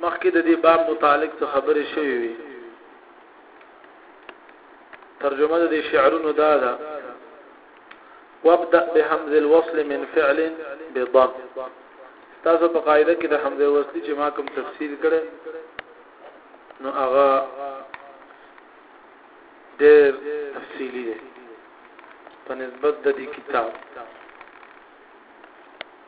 مخکې د دې باب متعلق څه خبرې شوې وي ترجمه د دې شعرونو دا ده وابدا بهمز الوصل من فعل بضم تاسو په قاعده کې د حمزه وصلی چې ما کوم تفصیل کړي نو هغه ډېر تفصیلی دی په نسبت د دې کتاب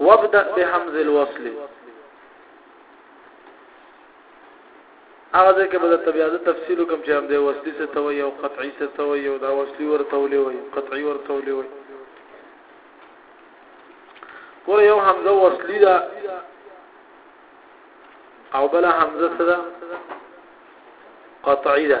وابدا بهمز الوصل هغه ځکه به د طبيعت تفصیل کوم چې هم د وصلي څه ته وي او قطعي څه ته وي او دا وصلي ورته ولي وي قطعي ورته ولي وي کور یو حمزه وصلي ده او بل حمزه څه ده قطعي ده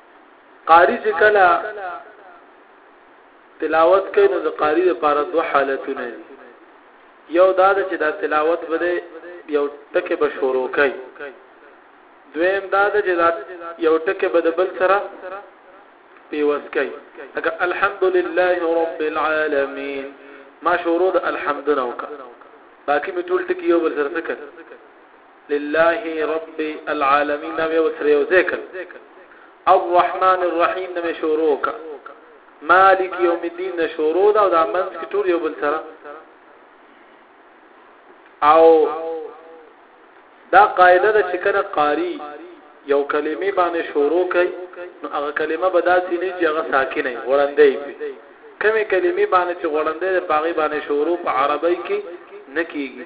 قاری چې کله تلاوت کوي نو د قاری لپاره دوه حالتونه دي یو دا چې دا تلاوت بده یو ټکه به شروع کوي دویم دا چې دا یو ټکه به د بل سره پیوس کوي اګه الحمدلله رب العالمین ما شروع د الحمدونه وکړه باقي می ټول ټکی یو بل سره څه لله رب العالمين نه مې وسره یو ځای کړ الرحمن الرحیم نه مې شروع کړ مالک یوم الدین نه شروع دا او دا منځ کې ټول یو بل سره او دا قاعده ده چې کله قاری یو کلمې باندې شروع کړي نو هغه کلمه به داسې نه چې هغه ساکن نه وړاندې وي کمې کلمې باندې چې وړاندې په هغه باندې شروع په عربی کې نه کیږي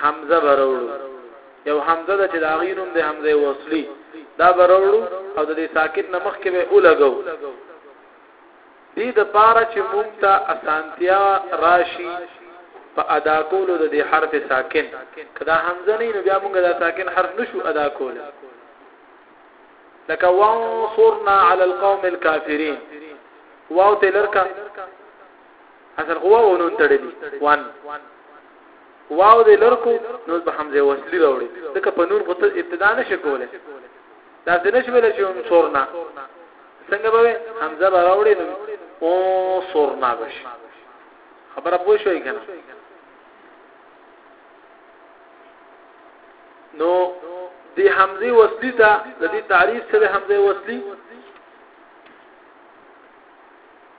حمزه به راوړو یو حمزه ده چې د هغې نوم دی حمزه وصلي دا به راوړو او د دې ساکن نه مخکې به ولګو دې د پاره چې مونږ ته اسانتیا راشي په ادا کولو د دې حرف ساکن کدا حمزه نه نو بیا مونږ دا ساکن حرف نشو ادا کولی لکه وانصرنا علی القوم الكافرین واو تلرکا اصل خو واو نون تړلی وان واو دې لرکو نو به حمزه وصلی راوړي ځکه په نون خو ته ابتدا نشي کوله دا څه نشي ویل چې هم سورنا څنګه به حمزه به راوړي نو او سورنا بش خبره پوه شوې کنه نو دی حمزه وصلی ته د دې تعریف سره حمزه وصلی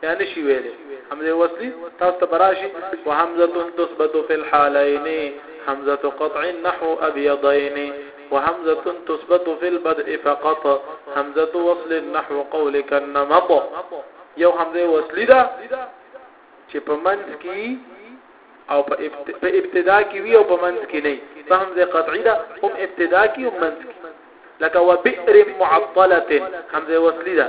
بیا نشي ویلې حمزه وصلی تاسو ته براشي وحمزه تثبت في الحالين حمزه قطع نحو ابيضين وحمزه تثبت في البدء فقط حمزه وصل نحو قولك النمط یو حمزه وصلی ده چې په منځ کې او په ابتدا کې وی او په منځ کې نه په حمزه قطعی ده هم ابتدا کې هم منځ کې لکه وبئر معطله حمزه وصلی ده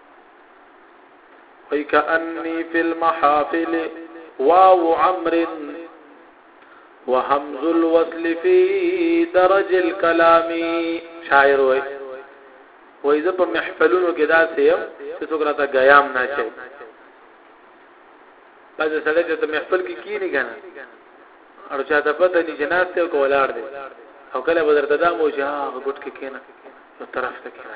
وی کأنی فی المحافل واو عمر وهمز الوصل فی درج الكلام شاعر وی وی زه په محفلونو کې دا سیم چې څوک راته غیام نه چي بعضې سړی چې ته محفل کې کینی کنه او چاته پته نه جناسته او کولاړ دی او کله بدر تدام او چې هغه ګټ کې کینه نو طرف ته کینه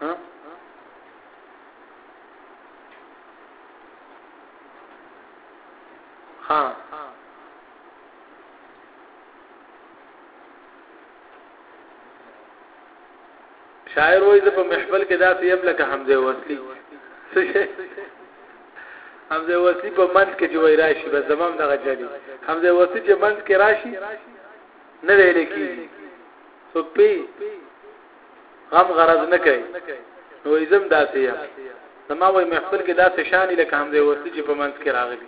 ها ها شاعر وایي په محفل کې داسې یم لکه حمزه وصلی حمزه وصلی په منځ کې جوړ راشي بس زمام دغه جدي حمزه وصلی چې منځ کې راشي نه ویل کیږي سو پی غم غرض نه کوي نو ایزم داسې یم زما وای محفل کې داسې شان لکه حمزه وصلی چې په منځ کې راغلی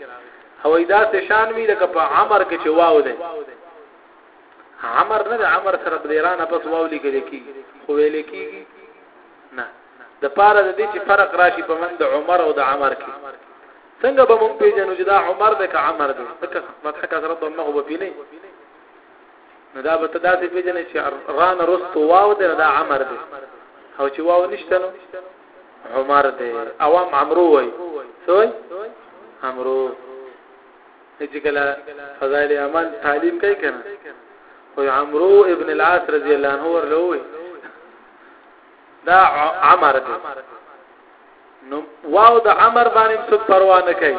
او داسې شان وی لکه په عمر کې چې واو دی عمر نه عمر سره په ایران پس واو لیکل کی خو ویل کیږي نه د پاره د دې چې فرق راشي په منځ د عمر او د عمر کې څنګه به مونږ پیژنو چې دا عمر د عمر دی ځکه فتح کثرت ضمه وبینه نو دا به تدا سي پیژنې چې ران رستو واو دی دا عمر دی او چې واو نشته نو عمر دی عوام عمرو وای سوی عمرو چې کله فضائل اعمال تعلیم کوي کنه خو عمرو ابن العاص رضی الله عنه ورلوي دا عمر دی نو واو د امر باندې څه پروا نه کوي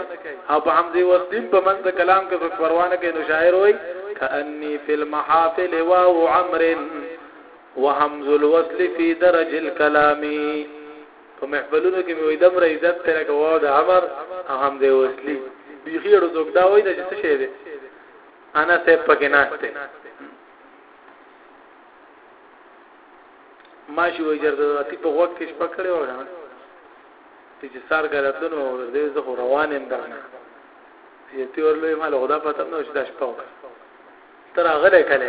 او په حمزه وسلیم په منځ د کلام کې څه پروا نه کوي نو شاعر وای کأني فی المحافل واو عمر وهمز الوصل فی درج الكلام په محفلونو کې وې دمر عزت تر کوو د امر او حمزه وسلی بیخی ورو څوک دا وای د څه شی دی انا ته پکې ناشته ماشي وای چرته تی په غوږ کې شپه کړې و کنه تی چې سار غلطو نو ور دې زه خو روان يم درنه یې تی ورلوې مال خدا پته نو چې دا شپه و تر هغه له کله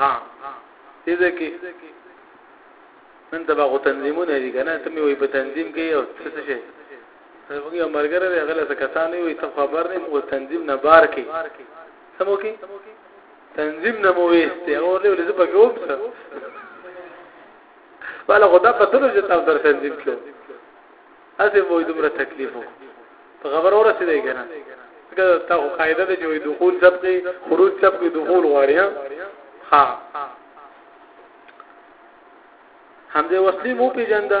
ها دې دې کې نن دا غو تنظیمونه دي کنه ته مې وای په تنظیم کې او څه شي موږ یو مرګره دی غله څه کسان وي ته خبر نه موږ تنظیم نه بار کې سمو کې تنظیم نه مو وېستې او نه ولې په کوم څه والا خدا قتل چې تاسو در تنظیم کړو اته مو دومره تکلیف وو په خبر اورسې دی کنه دا تاسو قاعده ده چې دخول سبقي خروج سبقي دخول غواړي ها همدې وسلې مو پیژنده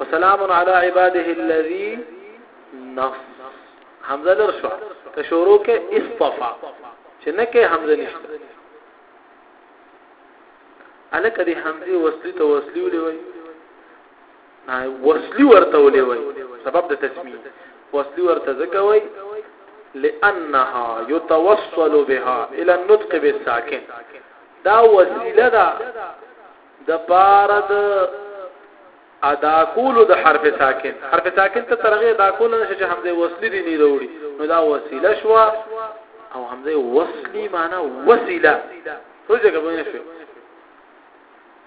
وسلام علی عباده الذی نص حمزه لرشوا ته شروع کې اصطفا چې نه کې حمزه نشته الک دې حمزه وصلی ته وصلی ولې وای نه وصلی ورته ولې وای سبب د تسمیه وصلی ورته ځکه وای لانها يتوصل بها الى النطق بالساكن دا وسیله ده د پار د ادا کولو د حرف ساکن حرف ساکن ته ترغه ادا کول نشه چې حمزه وصلی دی نه وروړي نو دا وسیله شو او حمزه وصلی معنی وسیله روزه کوي نشو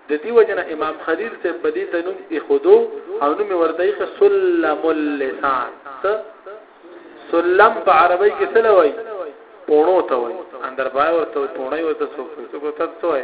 د دې وجنه امام خلیل ته په دې تنوم اخدو او نوم ورته یې سلم اللسان سلم په عربی کې څه لوي پونو ته وي اندر پای ورته پونای ورته سوفي سوفي ته وي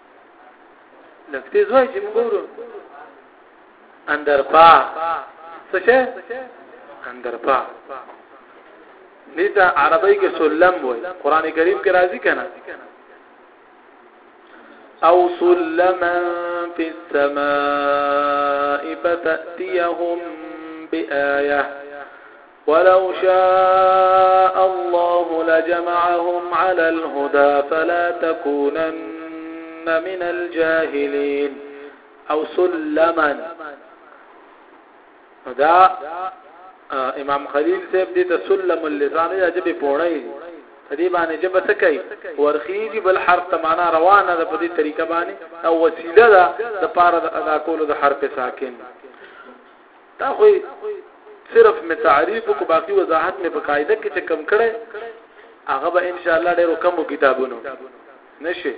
لږ تیز وای چې موږ ورو اندر پا څه شه اندر پا دیتا عربی کې سلم وای قران کریم کې راځي کنه او سلما فی السماء فتأتیهم بآیه ولو شاء الله لجمعهم على الهدى فلا تكونن من الجاهلين او سلما دا امام خلیل صاحب دې ته سلم اللسان یا جبه پوړی دې باندې جبه څه کوي ورخیږي بل حرف ته معنا روانه ده په دې طریقه باندې او وسیله ده د پاره د ادا کولو د حرف ساکن دا خو صرف می تعریف کو باقی وضاحت می په قاعده کې چې کم کړي هغه به ان شاء الله ډیرو کمو کتابونو نشي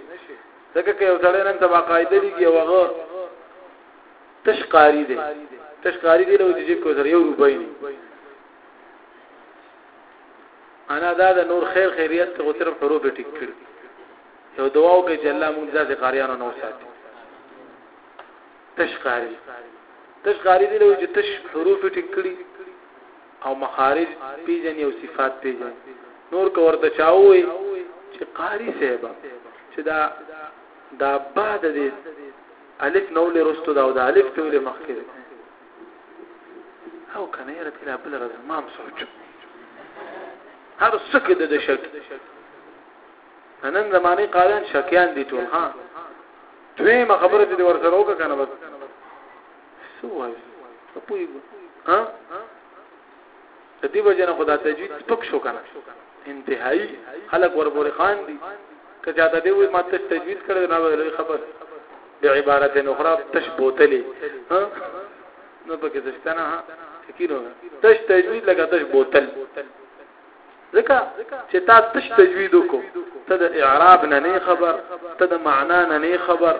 ځکه که یو سړی نن سبا قاعده لیکي او هغه تشقاری دی تشقاری دی له دې کو سره یو روپۍ نه انا دا د نور خیر خیریت ته صرف حروف ټیک کړی یو دعا وکړي چې الله موږ ذات قاریانو نو ساتي تش قاری تش قاری دی لوي چې تش حروف ټیک کړي او مخارج پیجن او صفات پیجن نور کو ورته چاوي چې قاری صاحب چې دا دا بعد دې الف نو له رستو دا او دا الف ته له مخکې او کنه یې رتل بل راز ما سوچ هر سکه د شک نن زمانه قاریان شکیان دي ټول ها دویمه خبره چې ورسره وکړه کنه بس څه وایي څه پوهیږي ها د دې وجنه خدا تجوید پک شو کنه انتهایی خلق وربوري خان دي که چاته دی وي ماته تجوید کړو نه ویلې خبر به عبارت اخرى تشبوتلی ها نو پکې ځښتنه ها کیلو تش تجوید لګا تش بوتل ځکه چې تا تش تجوید کو ته د اعراب نه نه خبر ته د معنا نه نه خبر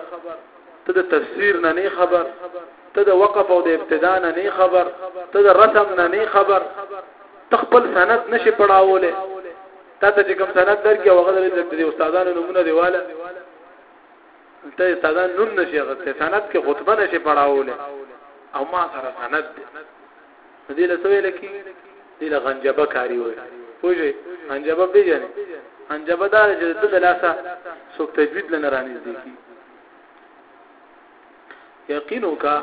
ته د تفسیر نه نه خبر ته د وقف او د ابتدا نه نه خبر ته د رسم نه نه خبر تخپل سند نشي پڑھاوله تا ته کوم سند درکې او غوړل د استادانو نمونه دیواله ته استادان نوم نشي غته سند کې خطبه نشي پڑھاوله او ما سره سند نو دې له څه ویل کی دې له غنجبه کاری وای پوجي غنجبه پیژنې غنجبه دا چې د لاسه څوک تجوید لنه رانیز دی کی یقینو کا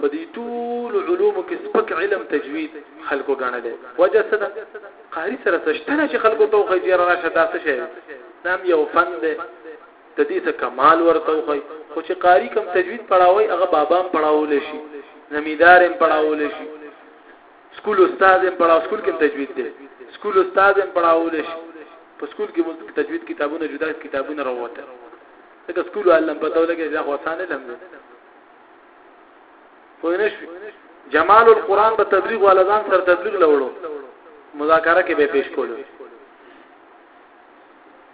په دې ټول علوم کې سپک علم تجوید خلکو غنل وجه څه ده قاری سره څه شته چې خلکو ته خو جیر راشه داسې شي دا یو فن دی ته دې ته کمال ورته وښايي خو چې قاري کم تجوید پړاوی هغه بابا هم پړاولی شي زمیدار هم پړاولی شي سکول استاد هم پړاو سکول کې تجوید دی سکول استاد هم پړاولی شي په سکول کې تجوید کتابونه جدا کتابونه راوته دا سکول علم پته ولګي دا خو اسانه لم دی پوه نه شو جمال القرآن په تبلیغ ولا ځان سره تبلیغ لوړو مذاکره کې به پیش کولو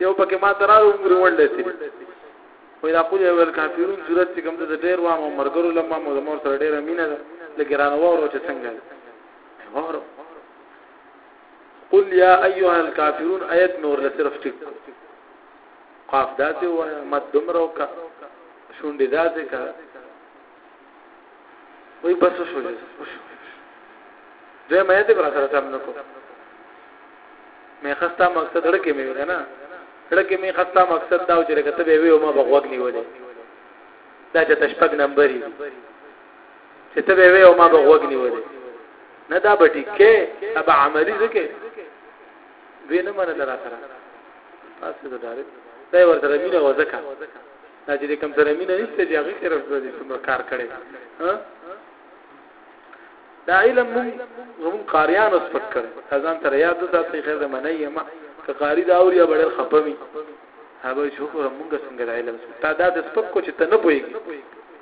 یو پکې ما ترار عمر ولته خو دا خو یو کافرون صورت چې کوم د ډیر وام او مرګرو لمه مو زمور سره ډیره مینه ده لکه رانه وره چې څنګه وره قل یا ایها الکافرون ایت نور له صرف ټیک قاف داسې وایا مد دمرو کا شونډې داسې کا وی بس شو دې دوی مې دې برا سره سم نکو مې خستا مقصد لکه مې وینا لکه مې خستا مقصد دا چې لکه ته به وی او ما بغوګ نیولې دا چې تشپګ نمبرې چې ته به وی او ما بغوګ نیولې نه دا به ټیکه ابا عملی زکه دوی نه منل را سره تاسو ته ډارې دا ورته مینه وځکه دا چې کوم سره مين نشته دی هغه سره ورته څومره کار کړي ها دا علم مون زمون قاریان اوس پک کړي ځان تر یاد ساتي خیر ده منه یما که قاری دا اوریا بډل خپمي هغه شکر مونږ څنګه علم تا دا د سپک کو چې ته نه پويږي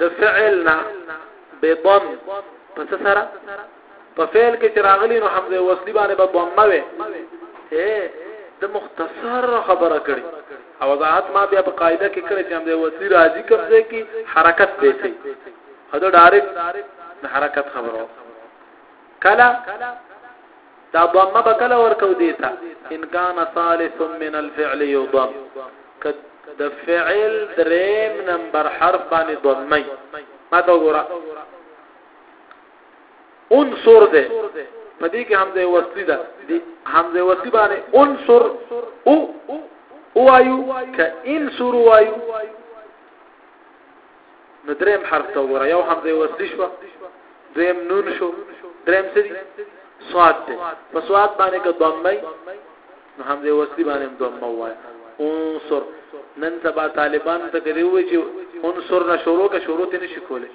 د فعلنا بضم پس سره په فعل کې چراغلی نو حمزه وصلی باندې به ضمه وي د مختصر خبره کړي او وضاحت ما بیا په قاعده کې کړی چې حمزه وصلی راځي کوم ځای کې حرکت دی هدا ډایرکټ د حرکت خبره کلا دا ضمه بکلا ورکو دیتا ان کان ثالث من الفعل یضم کد د فعل دریم نمبر حرف باندې ضمه ما ته وګوره انصر ده په دې کې حمزه وصلی ده دي حمزه وصلی باندې انصر او او ايو ک انصر وايو نو دریم حرف ته وګوره یو حمزه وصلی شو دویم نون شو دریم سری صاد ده په صاد باندې که ضمه نو حمزه وصلی باندې ضمه وای انصر نن سبا طالبان ته کوي وي چې انصر نه شروع کا شروع ته نشي کولای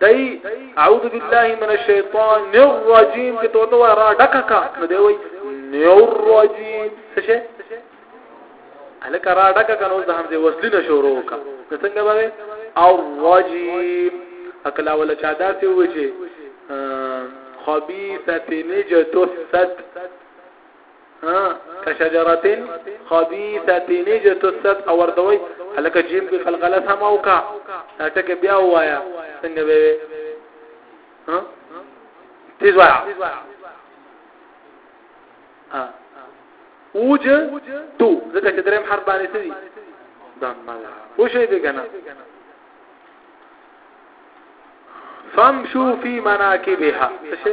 دای اعوذ بالله من الشیطان الرجیم چې ته ته را ډککا نو دی وای نور رجیم څه شي الک را ډککا نو د همزه وصلی نه شروع وکا څنګه به او رجیم اکلا ولا چا داسې و چې خبيثه نجت السد ها کشجرتين خبيثه نجت السد او ورتوي الکه جیم کې قلقله سم او کا ټکه بیا وایا څنګه به ها تیز وایا ها اوج تو ځکه چې دریم حرف باندې څه دي دم ملا وشي دې کنه فمشو فی مناکبها څه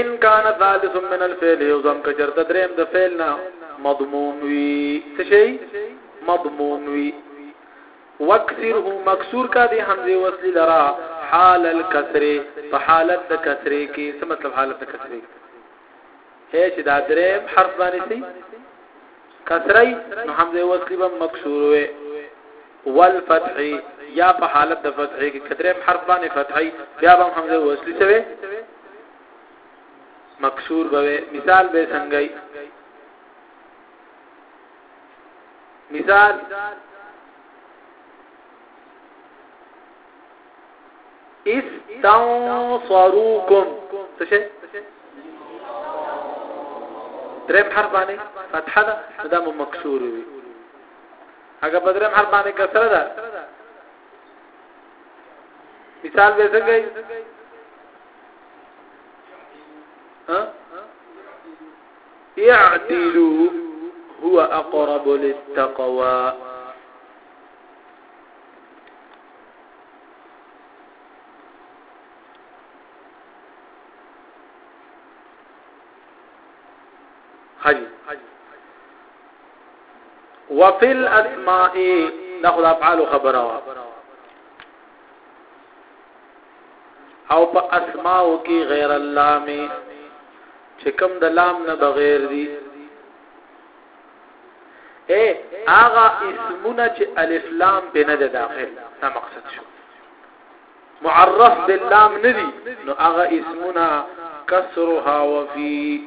ان کان ثالث من الفعل یضم کچرته دریم د فعل نه مضموم وی څه شي مضموم وی وکسره مکسور کا دی حمزه وصلی لرا حال الكسر په حالت د کسره کې څه مطلب حالت د کسره کې هي چې دا دریم حرف باندې سي کسری نو حمزه وصلی به مکسور وي والفتح یا په حالت د فتح کې کدرم حرف باندې فتحي بیا به حمزه وصلی سوي مکسور به مثال به څنګه مثال استنصروکم څه شي دریم حرف باندې فتحه ده دا مو مکسور وي هغه په دریم حرف باندې کسره ده مثال به څنګه ها يعدلوا هو اقرب للتقوى حاجی وفي الاسماء ناخذ افعال خبره او په اسماء کې غیر الله می چې کوم د لام نه بغیر دي اے هغه اسمونه چې الف لام به نه داخل دا مقصد شو معرف باللام ندي نو هغه اسمونه کسرها وفي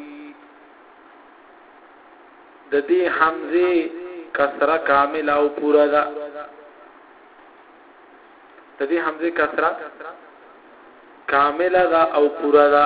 د دې حمزه کسره کامل او پورا ده د دې حمزه کسره کامل ده او پورا ده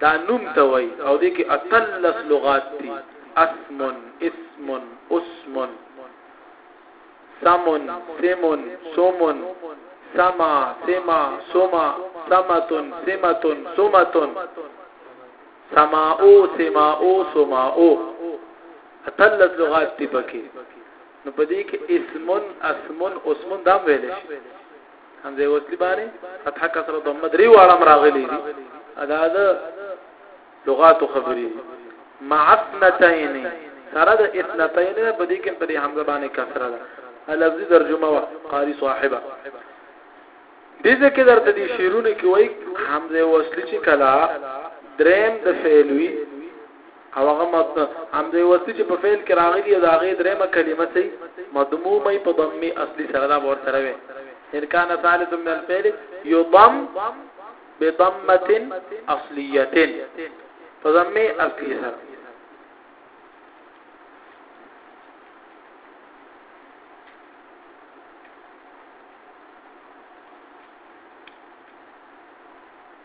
دا نوم ته وايي او دې کې اتلس لغات دي، اسم، اسم، اسم، سم، سم، سم، سمع، سمع، سمع، سمة، سمة، سمة، سماء، سماء، سماء، اتلس لغات دي پکې. نو په دې کې اسمن اسمن اسمن دام ویل شي همزه وصلی باندې فتح کسر ضمه درې واړه راغلي دي ادا د لغات خبري مع اثنتين سره د اثنتين په دې کې په دې همزه باندې کسر ده لفظي ترجمه وا قاری صاحبہ دې ځکه درته دي شیرونه کې وای حمزه وصلی چې کلا دریم د فعلوي او هغه مض همزه وصلی چې په فعل کې راغلی او د هغې درېمه کلمه سي مضمومه په ضمي اصلي سره دا ور سره وي ان کان ثالث من الفعل يضم بضمه اصليه په ضمي اصلي سره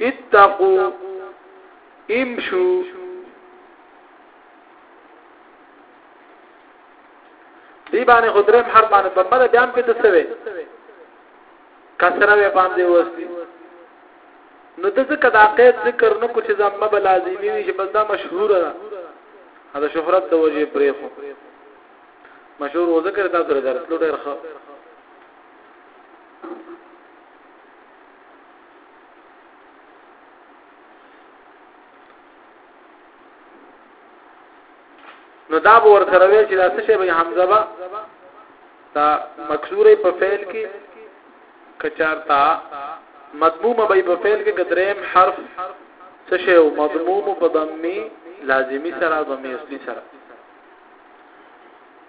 اتقو امشو دی باندې خدرم حرف باندې په مده بیا په تسوي کسره وې باندې وستي نو د ذکر د عقید ذکر نو کوچ زمه به لازمي وي چې بس دا مشهور ده دا شهرت د وجه پرې خو مشهور و ذکر دا سره درته ډېر ښه نو دا به ورسره وی چې دا څه شی به حمزه با دا مکسوره په فعل کې کچارتا مضمومه به په فعل کې قدریم حرف څه شی او مضموم په ضمه لازمی سره ضمه اصلي سره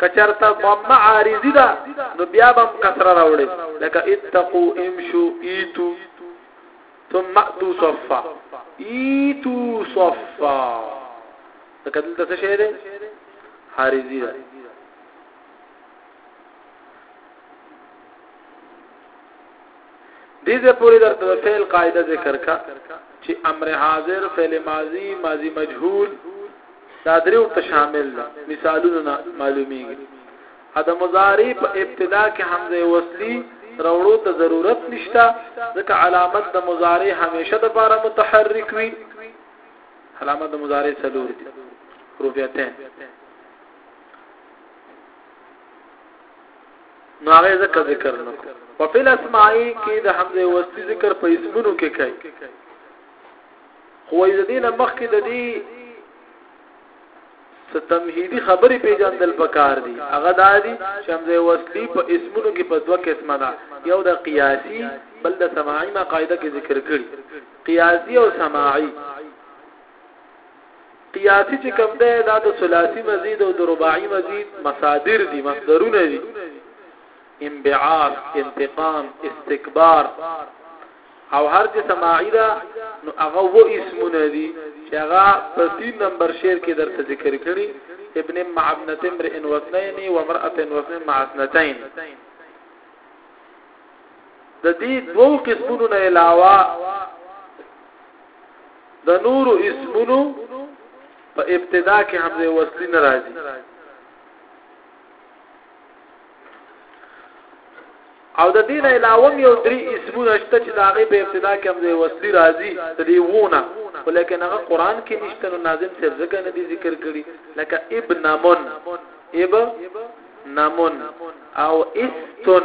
کچرته ضم عارضی دا نو بیا بم کسره راوړي لکه اتقو امشو ایتو ثم اتو صفا ایتو صفا دا کدل د څه شه ده عارضی ده دې دې پوری درته د فعل قاعده ذکر کا چې امر حاضر فعل ماضی ماضی مجهول دا دریو ته شامل ده مثالونه معلومیږي ادا مضارع په ابتدا کې حمزه وصلی راوړو ته ضرورت نشته ځکه علامت د مضارع همیشه د لپاره متحرک وي علامت د مضارع څلور دي روپیتين نو هغه ذکر ذکر نه کو په فعل اسماعي کې د حمزه وصلي ذکر په اسمونو کې کوي خو د دې نه مخکې د دې ستمهیدی خبرې پیجندل پکار دي هغه د دې حمزه وصلي په اسمونو کې په دوه قسمه ده یو د قیاسی بل د سماعي ما قاعده کې ذکر کړي قیاسی او سماعي قیاسی چې کوم ده دا د ثلاثی مزید او د رباعی مزید مصادر دي مصدرونه دي انبعاث انتقام استکبار او هر چې سماعی ده نو هغه و اسمونه دي چې هغه په 3 نمبر شعر کې درته ذکر کړي ابن مع ابن تمر ان واثنين وامرأه واثنين مع اثنتين د دې دوو قسمونو نه علاوه د نور اسمونو په ابتدا کې حمزه وصلی ناراضي او د دین علاوه یو درې اسمونه شته چې دا غي په ابتدا کې هم د وصلی راځي د دې وونه ولیکن هغه قران کې نشته نو ناظم صاحب ځکه نه دي ذکر کړي لکه ابن من اب نمن او استن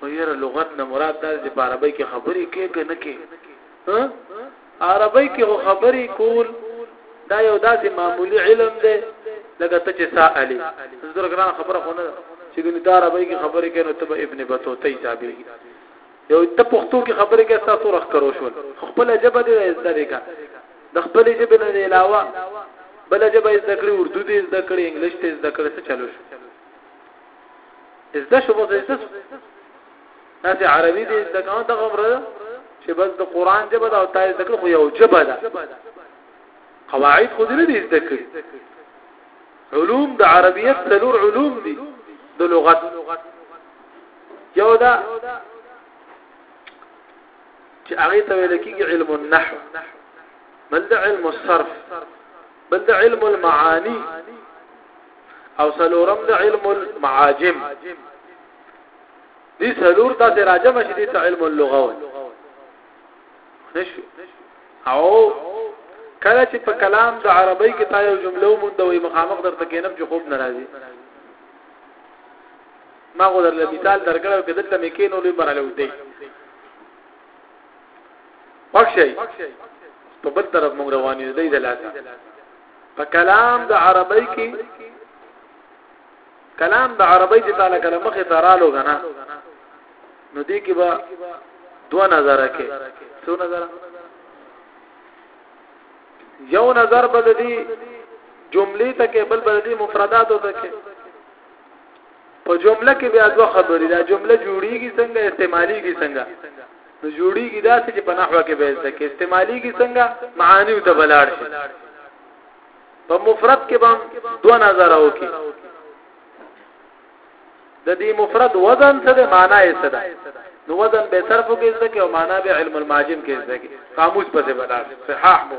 خو یره لغت نه مراد دا چې په عربی کې خبرې کې کې نه کې ها عربی کې خو خبرې کول دا یو داسې معمولی علم دی لکه ته چې سائلی زړه ګران خبره خو نه چې ګنې دا عربی کې خبرې کې نو ته ابن بطوطه حسابې یو ته پښتو کې خبرې کې تاسو رخ کرو شو خپل جبه دې زده لري د خپل جبه نه علاوه بل جبه زده کړې اردو دې زده کړې انګلیش دې زده کړې څه چلو شو زده شو بس زده شو تاسو عربي دې زده کوم دغه عمر چې بس د قران جبه دا او تاسو زده کړو خو یو جبه ده قواعد خو دې نه دي زده کړې علوم د عربیت څلور علوم دي د لغت یو دا چې هغه ته ویل کېږي علم النحو بل د علم الصرف بل د علم المعانی او سلورم د علم المعاجم دي سلور تا ته راجم شي دي علم اللغه نشو او کله چې په کلام د عربی کې تا یو جمله ومنده وي مخامخ درته کینم چې خوب ناراضي ما غو درله مثال درګړو کې دلته مې کینو لوي براله ودی پښې په بل طرف مونږ روان یو دی دلاته په کلام د عربی کې کلام د عربی چې تعالی کلام مخه ترالو غنا نو دې کې به دوه نظر کې څو نظر یو نظر بدلی جملې ته کې بل بدلی مفردات ته کې په جمله کې بیا دوه خبرې دا جمله جوړیږي څنګه استعمالیږي څنګه نو جوړیږي دا چې په نحوه کې به ځکه استعمالیږي څنګه معانی او تبلاړ شي په مفرد کې به دوه نظر او کې د دې مفرد وزن څه ده معنا یې څه ده نو وزن به صرف کې ځکه او معنا به علم الماجم کې ځکه قاموس په څه بدل صحاح مو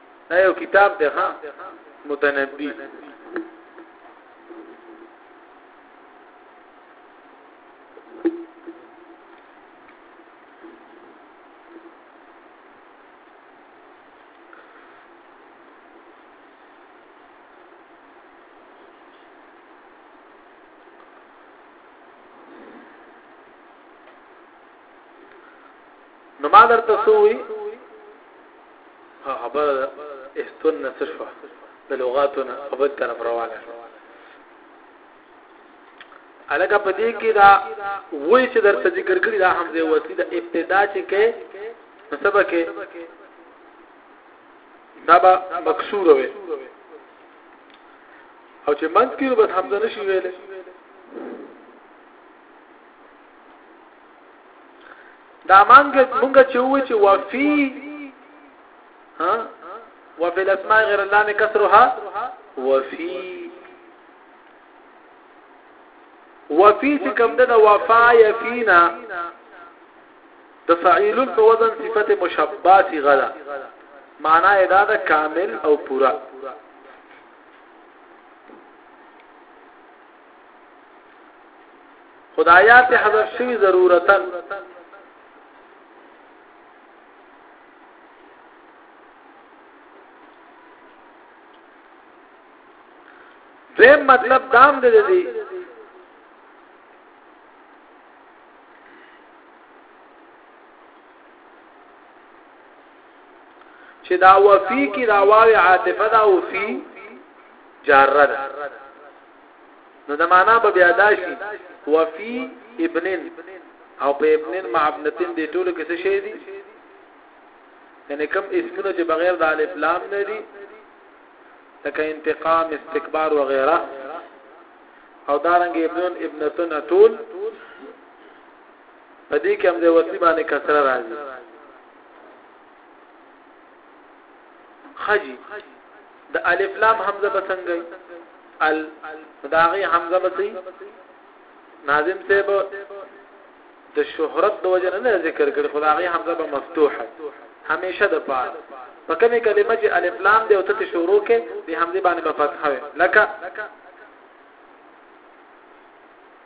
دا یو کتاب دی ها متنبی نو ما درته سووي خبر استون نسشوا د لغاتونه په بل طرف روانه شو الګه په دې کې دا وای چې درته ذکر کړی دا حمزه وصلی د ابتدا چې کې نسبه کې دا به مکسور وي او چې منځ کې بس حمزه نشي ویلې دا مانګ مونږ چې وې چې وفي ها وفي الاسماء غير اللام كسرها وفي وفي چې کوم د وفا يفينا د فاعل په وزن صفته مشبعه صيغه ده معنا یې دا ده کامل او پورا خدایات حذف شوی ضرورتا دویم مطلب دام دی دی چې دا وفي کې دا واو عاطفه دا وفي جاره ده نو د معنا به بیا دا شي وفي ابنن او په ابنن مع ابنتن دې ټولو کې څه شي دي یعنی کوم اسمونه چې بغیر د الف لام نه دي لکه انتقام استکبار و غیره او دارنګ ابنون ابنتون اتول په دې کې هم د وصلی باندې کسره راځي خجی د الف لام حمزه بسنګي ال داغي حمزه بسي ناظم صاحب د شهرت د وجه نه ذکر کړ خدای حمزه به مفتوحه همیشه د پار په کومه کلمه چې الف لام دی او ته شروع کې د حمزه باندې په فتحه لکه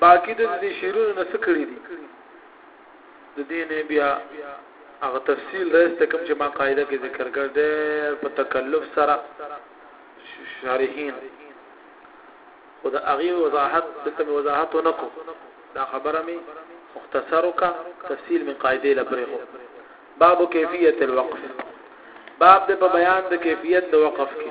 باقی د دې شیرونو نه څه کړی دي د دې نه بیا هغه تفصیل راځته کوم چې ما قاعده کې ذکر کړ ډېر په تکلف سره شارحین خو د هغه وضاحت دلته وضاحت ونکو دا خبره می مختصر کا تفصیل من قاعده لپاره خو باب کیفیت الوقف باب د بیان د کیفیت د وقف کې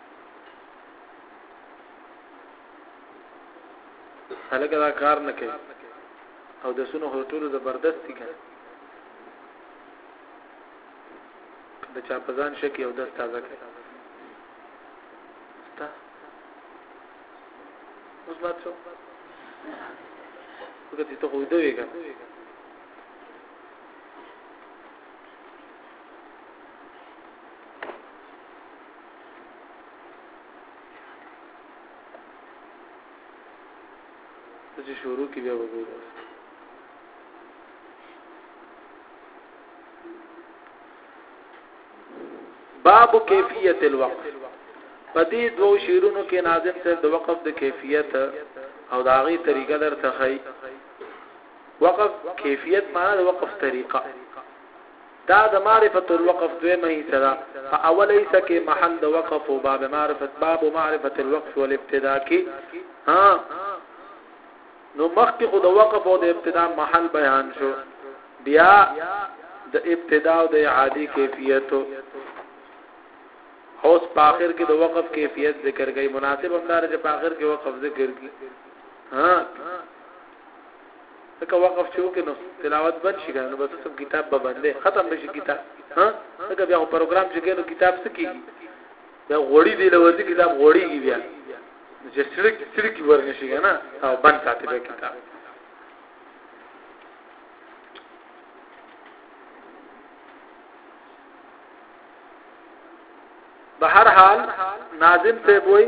هلکه دا کار نه کوي او د سونو هوټلو زبردست دي کنه د چا په ځان شکی او دست تازه کوي ستا اوس مات شو وګورئ ته خو دې وې کنه چې شروع کې بیا وګورو باب کیفیت الوقف پدې دوو شیرونو کې ناظم صاحب د وقف د کیفیت او د هغه طریقه در تخی وقف کیفیت معنی د وقف طریقه دا د معرفت الوقف دویمه حصہ ده په اوله حصہ کې محل د وقف او باب معرفت باب معرفت الوقف والابتداء کې ها نو مخکې خو د وقف او د ابتداء محل بیان شو بیا د ابتداء او د اعادي کیفیت اوس په اخر کې د وقف کیفیت ذکر کوي مناسب همدار چې په اخر کې وقف ذکر کی ها ځکه وقف چې وکې نو تلاوت بند شي کنه نو بس سم کتاب به باندې ختم بشي کتاب ها ځکه بیا پروګرام چې کینو کتاب څه کیږي بیا غوړی دی لوځي کتاب غوړیږي بیا چې سړک سړک ورنشي کنه او بند ساتي به کتاب بهر حال ناظم ته وای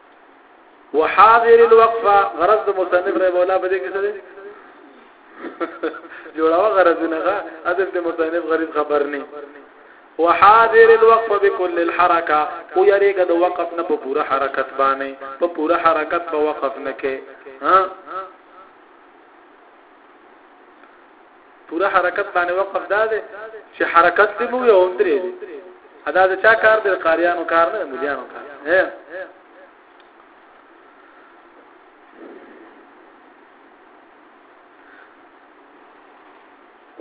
وحاضر الوقفه غرض د مصنف رحم الله په دې کې څه دی جوړاو غرض نه غا ادب د مصنف غریب خبر نه وحاضر الوقف بكل الحركه او یریګه د وقف نه په پوره حرکت باندې په پوره حرکت په وقف نه کې ها پوره حرکت باندې وقف دا دی چې حرکت دی مو یو درې دی ادا د چا کار دی قاریانو کار نه مليانو کار هه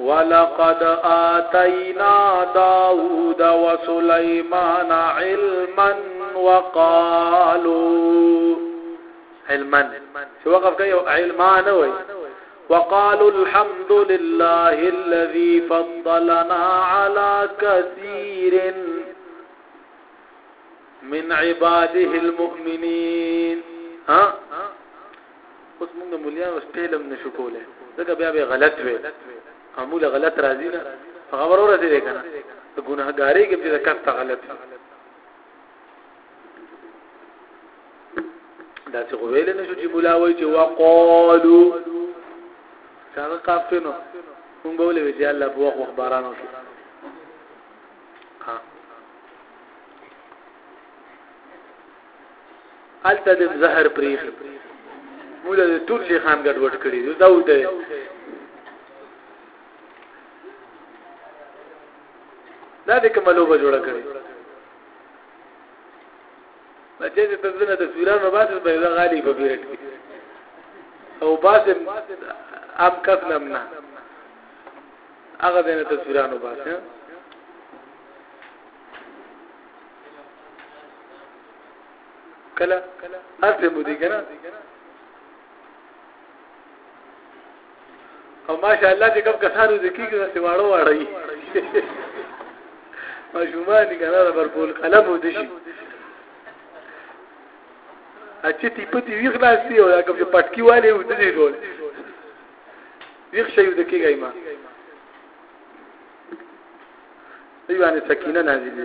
ولقد آتينا داود وسليمان علما وقالوا علما شو وقف کوي علما نه وي وقالوا الحمد لله الذي فضلنا على كثير من عباده المؤمنين ها اوس موږ مليان اوس پیلم نشو کوله ځکه بیا به غلط وي معمول غلط راځي نه خبر اورته دی کنه ګناهګاری کې چې کته غلط دا څه ویل نه شو چې مولا وای چې وقالو څنګه قاف شنو مونږ به ولې چې الله په وخت باران وشي الته د زهر پریخي مولا د ټول شي خان ګډ وډ کړی دا وته دا د کومه لوبه جوړه کړې بچې چې تاسو نه تصویرونه وباسئ په یوه غالي په بیرټ کې او باسم ام کس نمنا هغه دنه تصویرونه وباسئ کله هر څه مو دي کنه او ماشاءالله چې کوم کسانو دې کېږي نو سیواړو واړی ماشومان دي کنه پر کول قلم و دي شي اچې تی پتی ویخ ناشتي او کوم چې پټکی والي و دي ټول ویخ شي د کېږي ما دی باندې سکینه نازلې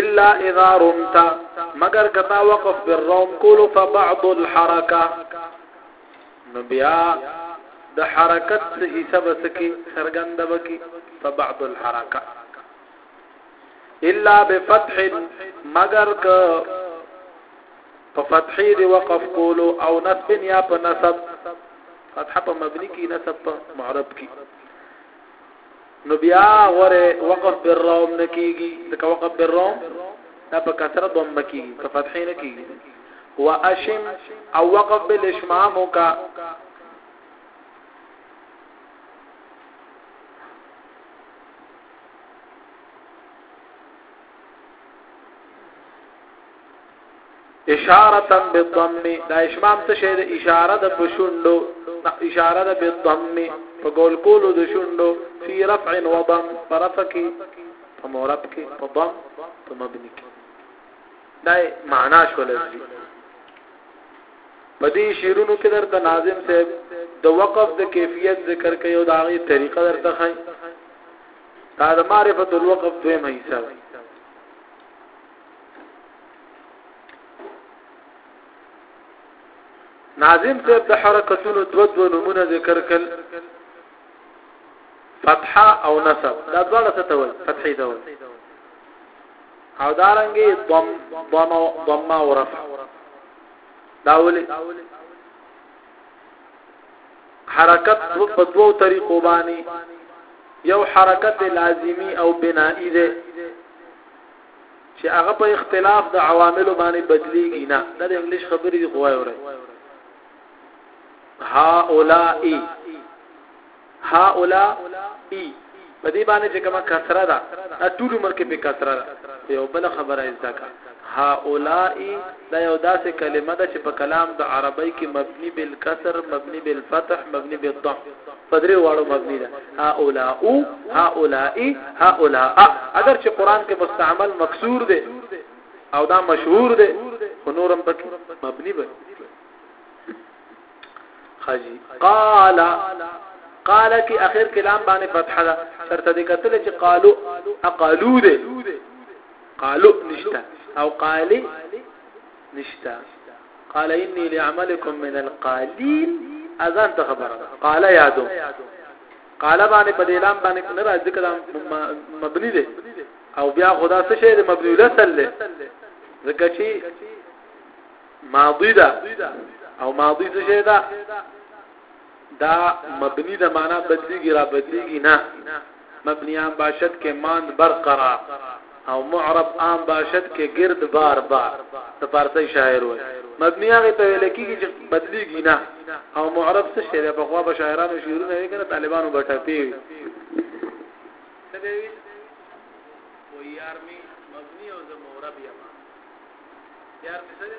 الا اذا رمت مگر کتا وقف بالروم کولو فبعض الحركه نو بیا د حرکت څه حساب سکی سرګند بکی فبعض الحركه الا بفتح مگر ک په فتحې دی وقف کولو او نصب یا په نصب فتح په مبني کې نصب په معرب کې نو بیا غره وقف بالروم نه کیږي ځکه وقف بالروم دا په کسره ضم کیږي په فتح نه کیږي واشم او وقف بالاشمام کا اشاره بالضم دا اشمام څه شی د اشاره د پښوندو اشاره د بالضم په ګول کولو د شوندو فی رفع و ضم برفع کی په مورب کی په ضم په مبنی کی دا معنا شو لفظی په دې شیرونو کې درته ناظم صاحب د وقف د کیفیت ذکر کوي او د هغه طریقه درته ښایي دا د معرفت الوقف دویم حصہ دی ناظم صاحب د حرکتونو دو دو نمونه ذکر کړل فتحه او نصب دا دواړه څه ته وایي فتحې ته وایي او دارنګي ضم ضم ضم او رفع دا ولي حرکت په دوو طریقو باندې یو حرکت لازمی او بنائی ده چې هغه په اختلاف د عواملو باندې بدليږي نه دا د انګلیش خبرې دی خو وایو رہی هؤلاء هؤلاء په دې باندې چې کومه کسره ده دا ټول عمر کې په کسره ده یو بل خبره یې ځکه هؤلاء دا یو داسې کلمه ده چې په کلام د عربی کې مبني بالکسر مبني بالفتح مبني بالضم په درې واړو مبني ده هؤلاء هؤلاء هؤلاء اگر چې قران کې مستعمل مکسور ده او دا مشهور ده خو نورم پکې مبني به خاجي قال قال کی اخر کلام باندې فتحه ده شرط دې کتل چې قالو اقالو ده قالو نشته او قالي نشتا قال اني لعملكم من القالين اذان ته خبره قال یادو قال باندې په اعلان باندې نه راځي کلام مبني دي او بیا خدا څه شی دی مبني لسل دی ځکه چې ماضی ده او ماضی څه شی ده دا مبنی د معنا بدلیږي را بدلیږي نه مبنی عام باشد کې ماند برقرار او معرب عام باشد کې گرد بار بار د فارسی شاعر وای مبنی هغه ته ویل کېږي چې بدلیږي نه او معرب څه شی په خوا به شاعرانو شعرونه وی کنه طالبانو بټه پی وی سبوی و یارمی مبنی او زمورب یما یارمی سره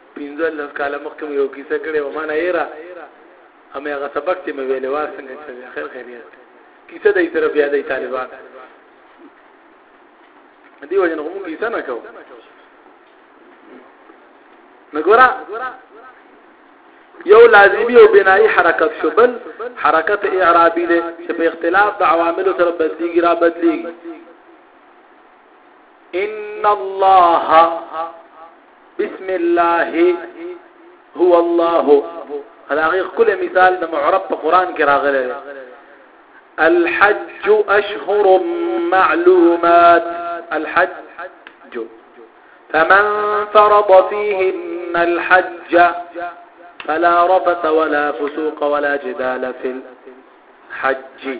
پنځلس کاله مخکې مو یو کیسه کړې و مانا یې را هم هغه سبق چې مې ویلې وار څنګه چلې خیر خیریت کیسه دای طرف یادې طالبان دی وجه نه کوم کیسه نه کوو نګورا یو لازمی او بنایی حرکت شو بل حرکت اعرابی دی چې په اختلاف د عوامل سره بدلیږي را بدلیږي ان الله بسم الله هو الله غير كل مثال د معرب قران کې راغلی الحج اشهر معلومات الحج فمن فرض فيهن الحج فلا رفث ولا فسوق ولا جدال في الحج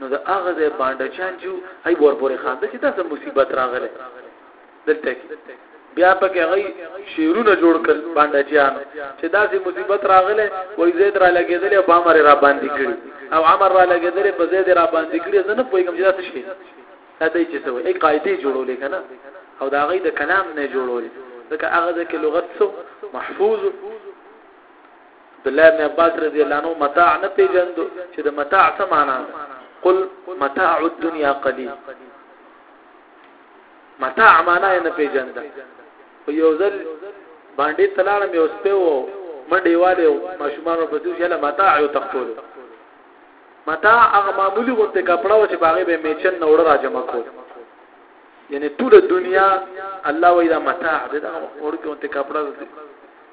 نو د هغه ځای بانډچان چې هي ورپورې خانده چې دا څه مصیبت راغله دلته کې بیا پکې غي شیرونه جوړ کړ بانډچان چې دا څه مصیبت راغله وای زید را لګیدل او بامر را باندې کړي او عمر را لګیدل په زید را باندې کړي زه نه پوهیږم چې دا څه شي دا دې چې څه وای قاعده جوړولې کنه او دا غي د کلام نه جوړولې ځکه هغه د لغت سو محفوظ عبد الله ابن عباس رضی الله عنه متاع نه پیژندو چې د متاع څه معنا ده قل متاع الدنيا قليل متاع معنا نه پیژند او یو ځل باندې تلاړم یو سپه وو منډي والي ماشومان په دوی شله متاع یو تختول متاع هغه معمولی غونته کپڑا و چې باغې به میچن نوړ را جمع کول یعنی ټول دنیا الله وې دا متاع دې دا ورکه غونته کپڑا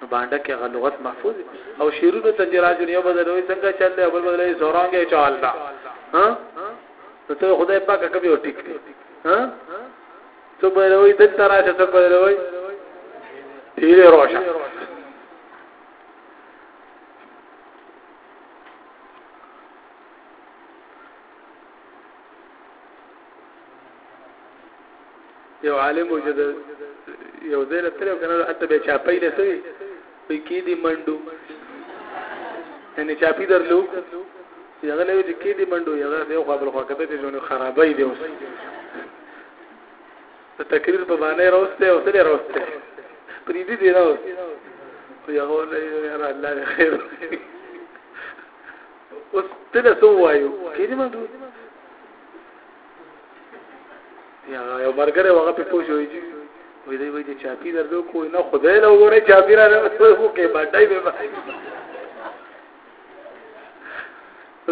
نو بانډه کې هغه لغت محفوظ دی او شعرونو ته چې راځي یو بدلوي څنګه چل دی او بل بدلوي زورانګه چال دا ها نو ته خدای پاک کوي او ټیک دی ها څه بدلوي د تر راځي څه بدلوي تیرې روشا یو عالم چې د یو ځای له تلو کنه اته به چاپی له سوي په کې دي منډو یعنی چاپی درلو یغه له دې کې دي منډو یغه یو خو بل خو کته چې جون خرابای دی اوس ته تقریر په باندې راوسته او سره راوسته پری دي دی راوسته یغه له الله خیر اوس دله سو وایو کینه ما دوی یا یو مرګره هغه په پوه شوې چې وې دی وې چې چاپی درلو کوی نه خدای له وره چاپی را وو کې باندې به ما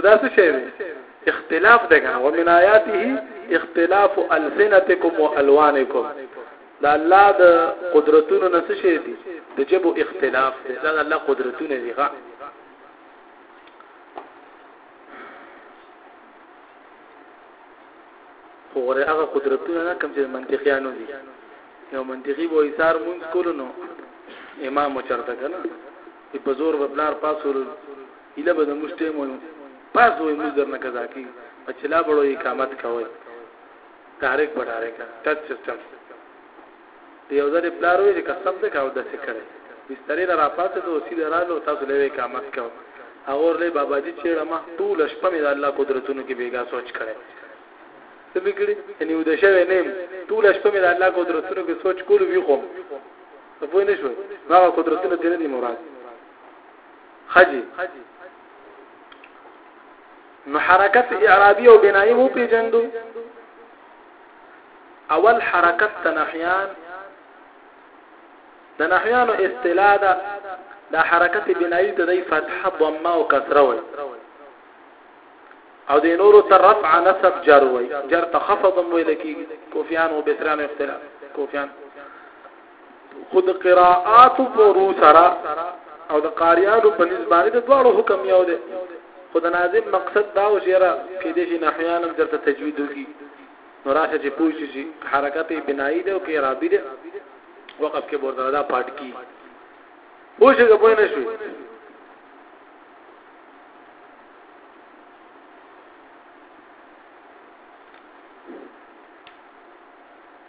دا څه شی دی اختلاف ده کنه ومن آیاته اختلاف السنتکم والوانکم دا الله د قدرتونو نه څه شی دی د جبو اختلاف ده دا الله قدرتونه دي ښا خو غره هغه قدرتونه نه کم چې منطقيانو دي یو منطقي وو ایثار مونږ کولو نو امام چرته کنه په زور په بلار پاسور اله به د مشته مو پاس وې موږ درنه قضا کی په چلا بړو اقامت کوي تاریخ بډاره کا ټچ سیستم دی یو ځل یې پلار وویل چې قسم دی که اودس یې کړی. بسترې نه راپاڅېدو، سیده راغلو، تاسو له یوه اقامت کوه. هغه ورلې باباجي چېړمه، ټوله شپه مې د الله قدرتونو کې بېګا سوچ کړی. څه مې کړي؟ یعنې ویده شوی نه یم، ټوله شپه مې د الله قدرتونو کې سوچ کولو، ویښ وم. ته پوه نه شوې؟ نو هغه قدرتونه ترې نه دي مراد. ښه جي. نو حرکت اعرابي او بنایي وپېژندو. اول حرکت د نحویان د نحویانو اصطلاح ده د حرکت بنایی ته د فتحه ضمه او کسره وي او د نورو ته رفع نصب جر وي جر تخفض وي لکه کوفیان او بصریان اختلاف کوفیان خود قراءات په رو سره او د قاریانو په نسبانه د دواړو حکم یو دی خو د ناظم مقصد دا و چې را کې دې شي نحیانم درته تجوید وکي نو راشه چې پوه شي چې حرکت بنایی دی او کې رابی دی وقف کې ورته دا پاټ کی پوه شي که پوه نه شي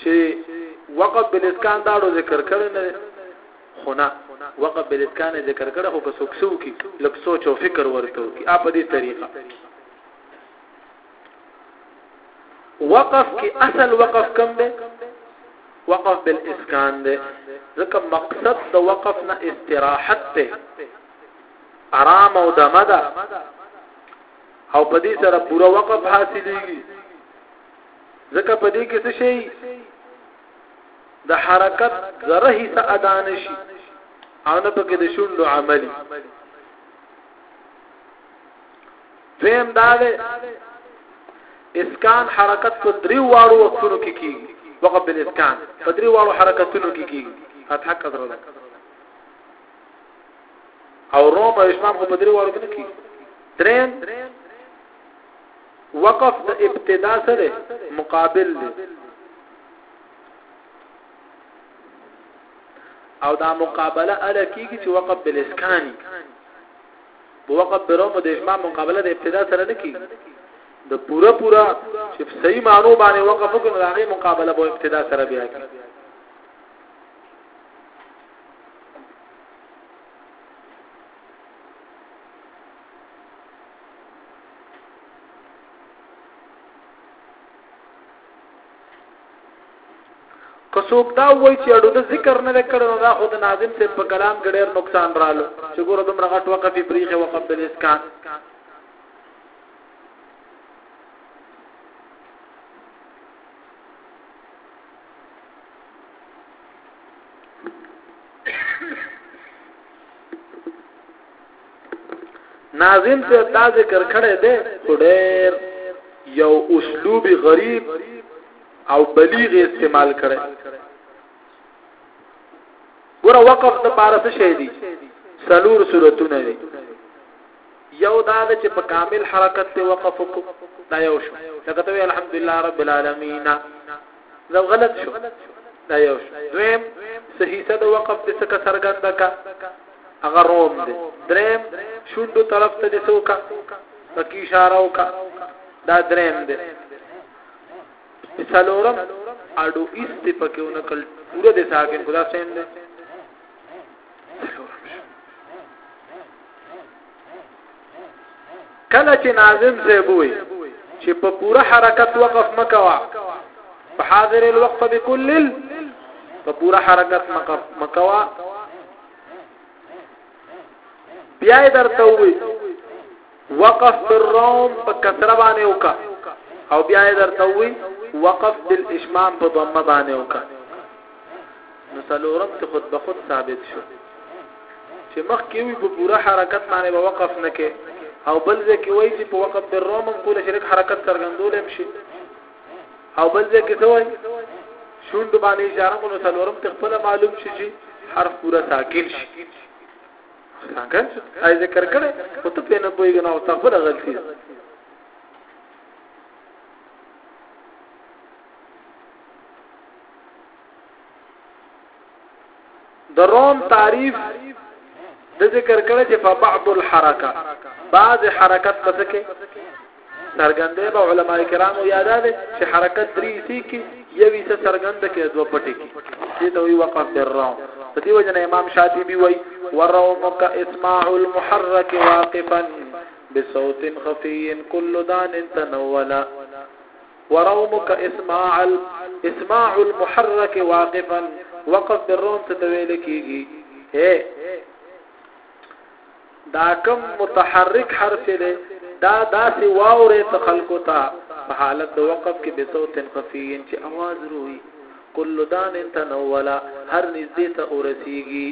چې وقف بالاتقان دا ډو ذکر کړی نه خو نه وقف بالاتقان ذکر کړی خو که څوک سو کی لک سوچ او فکر ورته کی اپ دې طریقه وقف کې اصل وقف کم دی وقف بالاسکان دی ځکه مقصد د وقف نه استراحت ته آرام او دمه ده او په دې سره پوره وقف حاصلېږي ځکه په دې کې څه شي د حرکت ذره هیڅ ادا نشي او نه پکې د شوندو عملي دویم دا دی اسکان حرکت په درې واړو وختونو کې کیږي وقف بالاسکان په درې واړو حرکتونو کې کیږي فتح کثره او روم او اسلام خو په درې وارو کې نه کی دریم وقف د ابتدا سره مقابل دی او دا مقابله اله کیږي چې وقف بل اسکانی وقف بروم د اجماع مقابله د ابتدا سره نه کیږي د پورا پورا چې صحیح معنی باندې وقف وکړو هغه مقابله به ابتدا سره بیا کیږي که څوک دا وایي چې اړو د ذکر نه کړو نو دا خو د ناظم ته په کلام کې ډېر نقصان رالو چې ګوره دومره غټ وقف یې پریخه وقف د اسکان ناظم ته دا ذکر کړی دی خو ډېر یو اسلوب غریب او بلیغ استعمال کړی ګوره وقف د پاره څه شی دی سلور صورتونه دي یو دا چې په کامل حرکت ته وقف وکړو دا یو شو لکه ته الحمدلله رب العالمین دا غلط شو دا یو شو دویم صحیح صد وقف د څخه سرګند کا هغه روم دی دریم شوندو طرف ته د څوکا پکې اشاره وکا دا دریم دی څلورم اډو ایست پکې ونکل پورا د ساکن خدا سین دی کله چې ناظم زیبوي چې په پوره حرکت وقف مکوا په حاضر الوقف بكل په پوره حرکت مقف مکوا بیا درته وي وقف بالروم په کسره باندې وکا او بیا درته وي وقف بالاشمام په ضمه باندې وکا نو څلورم کې خود به خود ثابت شو چې مخکې وي په پوره حرکت باندې به وقف نه کې او بل ځکه وایي چې په وقف بر روم هم کول شي حرکت څرګندول هم شي او بل ځکه څه وایي شوند باندې اشاره کوم څلورم ته خپل معلوم شي چې حرف پوره ساکن شي څنګه چې اې ذکر کړي او ته په نه پويږي نو تاسو خپل غلطي د روم تعریف د ذکر کړه چې په بعض الحرکه بعض حرکت پس کې سرګندې به علما کرامو یاد ده چې حرکت درې سي کې یوې څه سرګند کې دوه پټې کې چې ته وی وقف در راو په دې وجه امام شاطبي وای ورومک اسماع المحرك واقفا بصوت خفي كل دان تنولا ورومک اسماعل اسماع المحرک واقفا وقف بالروم څه ته ویل کیږي هه دا کم متحرک حرف دی دا داسې واورې ته خلکو ته په حالت د وقف کې به صوت خفي چې आवाज روي کل دان تنولا هر نږدې ته ورسیږي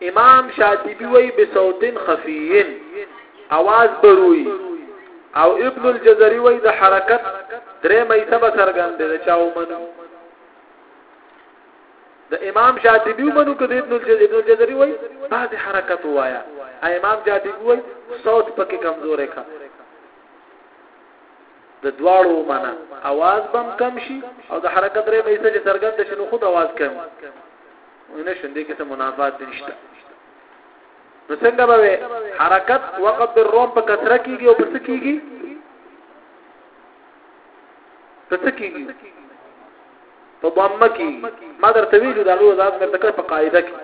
امام شاطبی وی بصوتن خفیین اواز بروی او ابن الجزری وی د حرکت درې مېسه به سرګند ده چا ومنو د امام شاطبی ومنو کده ابن الجزری ابن الجزری وی بعض حرکت وایا امام شاطبی وی صوت پکې کمزورې کا د دواړو معنا اواز بم کم شي او د حرکت رې مېسه چې سرګند شنو خود اواز کم نه شون دي کې څه منافات نشته نو څنګه به حرکت وقف الروم په کثره کیږي او پس کیږي پس کیږي په ضمه کې ما درته ویلو دا غو ذات مې تکړه په قاعده کې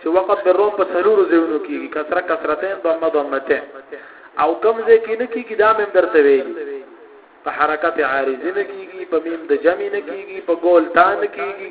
چې وقف الروم په سلورو ځایونو کیږي کثره کثرتين ضمه ضمتين او کم ځای کې نه کیږي دا مې درته ویلو په حرکت عارضه نه کیږي په میم د جمع نه کیږي په ګول تان کیږي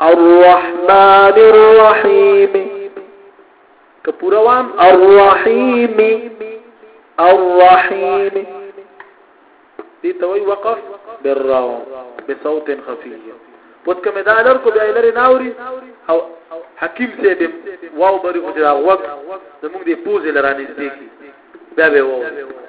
الرحمن الرحیم که پوروام الرحیم الرحیم دي توي وقف بالراو بصوت خفي اوس کوم دا لر کو بیا لري ناوري او حکیم سي به واو بری خو دا وق زموږ دي پوز لرانه دي کی بیا به واو الرحمن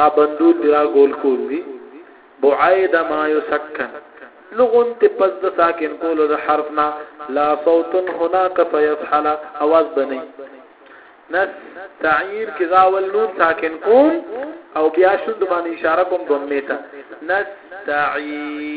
را بندول دی را ګول کول دی بعید ما یسکن لغون ته پس د ساکن کولو د حرف نه لا صوت هناك فيسحل اواز بني نس تعیر کې زاول نون ساکن کوم او بیا شون د باندې اشاره کوم ضمه ته نستعين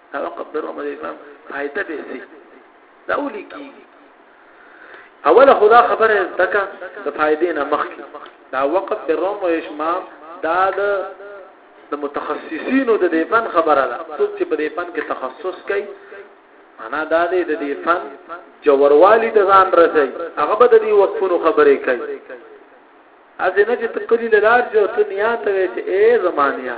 دا وقف درو مده امام فائدہ به سي دا ولي کیږي اوله خدا خبره دکا د فائدې نه مخکې دا وقف به روم او اشمام دا د د متخصصینو د دې فن خبره ده څوک چې په دې فن کې تخصص کوي معنا دا دی د دې فن جوړوالي ته ځان رسي هغه به د دې وقفونو خبرې کوي ازنه چې تقلیل لار جو دنیا ته چې اے زمانیا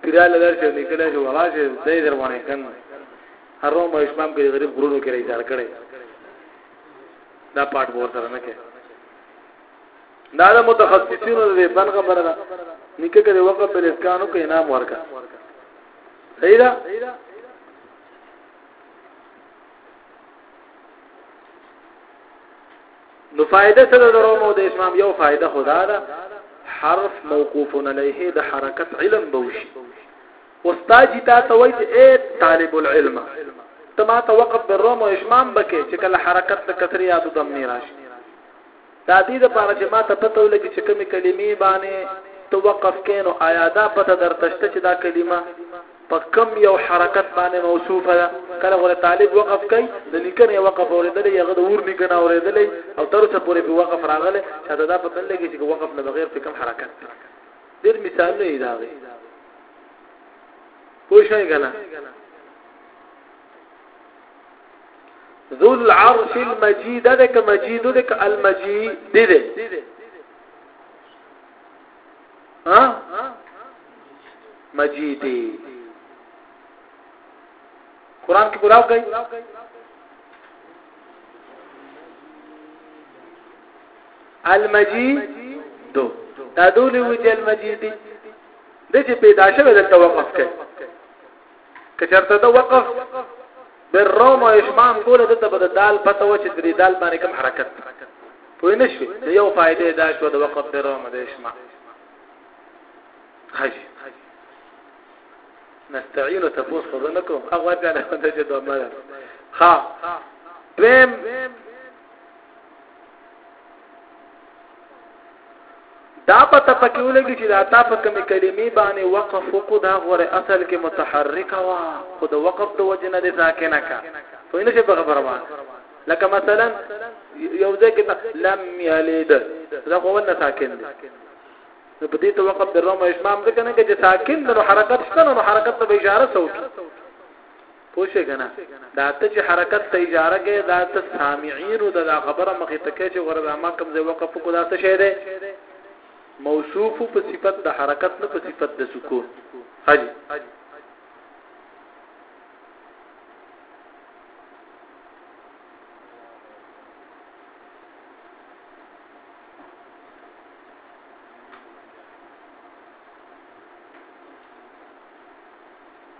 پیرا لدار چې لیکل شي ولا چې دای دروانه کن هر روم اسلام کې غریب غرونو کې راځار کړي دا پاټ بور سره نه کې دا د متخصصینو د بن خبره ده نکه کې وقف په اسکانو کې انعام ورکا صحیح ده نو فائده څه ده درو مو د اسمام یو فائده خدا ده حرف موقوف علیه د حرکت علم بوشي استاد تا ته وایي چې اے طالب العلم ته ما ته وقف د روم او اسمام بکې چې کله حرکت د کثرې یا د ضمیر راشي دا دې د پاره چې ما ته پته ولګي چې کومې کلمې باندې تو وقف کینو آیا دا پته درتشته چې دا کلمه په کوم یو حرکت باندې موصوفه ده کله غره طالب وقف کوي د نیکه نه وقف اوریدل یغه د ور نیکه نه اوریدل او تر څه پورې په وقف راغله چې دا په تل کې چې وقف نه بغیر په کوم حرکت ده ډیر مثال نه دا دی پوه شئ کنه ذو العرش المجيد ده که مجيد ده که المجيد ده ها مجیدی قران کې ګلاو کوي المجید دو دا دولی وی دی المجید دی چې پیدا شوه دلته وقف کوي که چرته د وقف د روم او اشمام کوله د تبد دال پته و چې د دال باندې کوم حرکت پوه نه شو د یو فائدې دا شو د وقف د روم د اشما خش نستعين تفوس خذنكم اغوى على هذا جد ومال خا دویم دا پته پکې ولګي چې دا تا په کومې کلمې باندې وقف وکړو دا غوره اصل کې متحرک وا خو د وقف د وجه نه دې ساکنه کا په نه شي په خبره باندې لکه مثلا یو ځای کې لم یلد دا خو ونه ساکن دی نو په دې ته وقف د روم اشمام ځکه نه چې ساکن نو حرکت شته نو حرکت ته اشاره څوک پوه شوې کنه دا ته چې حرکت ته اجاره کې دا ته سامعين او دا خبره مخې ته کې چې وردا ما کوم ځای وقف کو دا څه شه ده موصوف په صفت د حرکت نه په صفت د سکون حاجی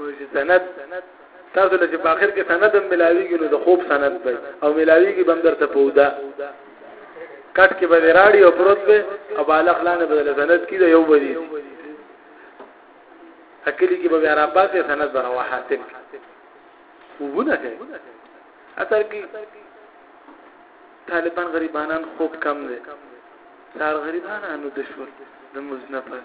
نو چې سند تاسو له چې په اخر کې سند هم ملاويږي نو د خوب سند به او ملاويږي بم درته پودا کټ کې به راړي او پروت به او بالغ لانه به له سند کې یو بدی اکلی کې به را پاتې سند به راو حاصل وونه کوي اثر کې طالبان غریبانان خوب کم دي سار غریبانانو د شور د مزنه پس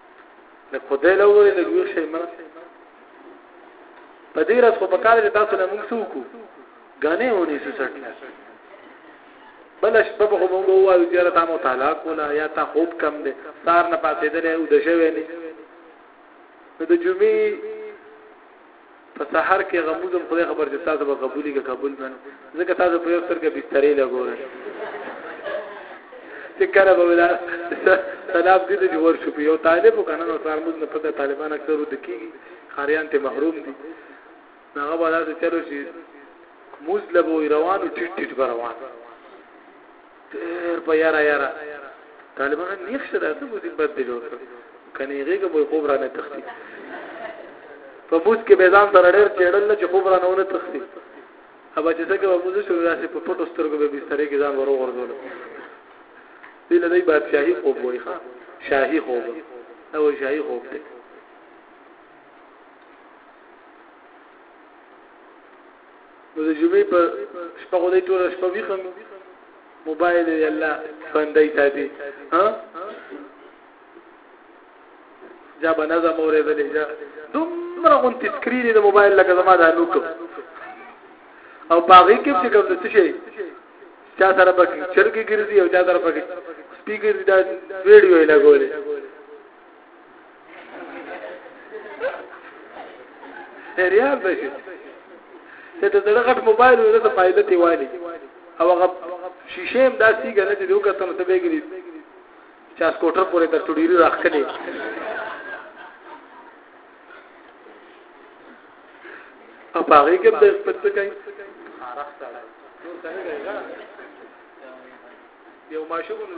د خدای له وره لږ ویښ شئ مړه په دې راز خو په کار دې تاسو نه موږ څوک غنې ونی څه سټل بل شپه به موږ وایو چې را تاسو تعالی کولا یا تا خوب کم دې سار نه پاتې دې او د شوی نه د جمعې په سحر کې غموزم خدای خبر چې تاسو به قبولي که قبول بنه ځکه تاسو په یو سترګه بسترې لګورئ چې کله به ولا سلام دې دې ور شو په یو طالب کنه نو سار موږ نه پته طالبان اکثر ود کیږي خاریان ته محروم دي هغه به دا چلو شي موز لبو روانو ټټ ټټ روان ډېر په یاره یاره طالبانو نیخ شه دا څه مصیبت دی جوړ کړ کني هغه به خوب رانه تختی په موس کې به ځان سره ډېر چېړل نه چې خوب رانه ونه تختی ابا چې څنګه به موږ شروع راسي په پټو سترګو به بسترې کې ځان ورو ورزول دې لدی بادشاہي خوب وای ښا شاهي خوب او شاهي خوب دی نو د جمعې په شپه خو دای ټول شپه ویښه مو موبایل یې الله فندای ساتي ها جا به نظم اورېدلې جا دومره غونتی سکرین د موبایل لکه زما د نوک او باغی کې چې کوم څه شي چا سره پکې چرګي ګرځي او چا سره پکې سپیکر دا ویډیو یې لګولې سریال دی چې د دغه غټ موبایل ورته ته فائدہ تی والی او هغه شیشه هم داسي کنه چې دوی کتن ته بګری چا سکوټر پورې تر ټوډيري راخلې په هغه کې د سپت کوي یو ماشوم نو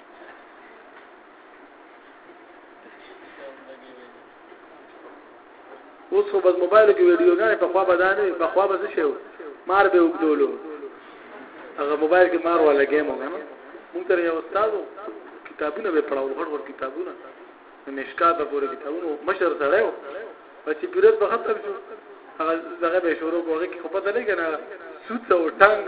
اوس خو بس موبایل کې ویډیو غاڼه په خوا بدانه په خوا بس شو مار به وګدولو هغه موبایل کې مار والا گیم وګا نه مونږ ته یو استاد کتابونه به پڑھاو غړ غړ کتابونه مشکات په پوره کتابونو مشر سره و چې پیرت په ختم شو هغه دغه به شروع کوغه کې خو پته نه کنه سوت او ټنګ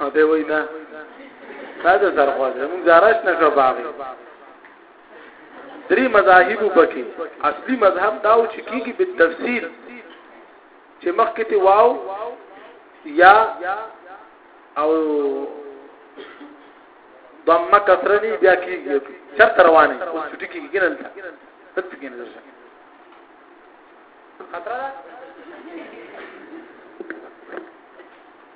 او دی وای دا دا د سرخوا ده موږ زارش نه کړو باغی درې مذاهب پکې اصلي مذهب دا و چې کیږي په تفصیل چې مخکې ته واو یا او ضمه کثرنی بیا کیږي چرته روانه اوس چټي کیږي ګنل تا تت ګنل خطر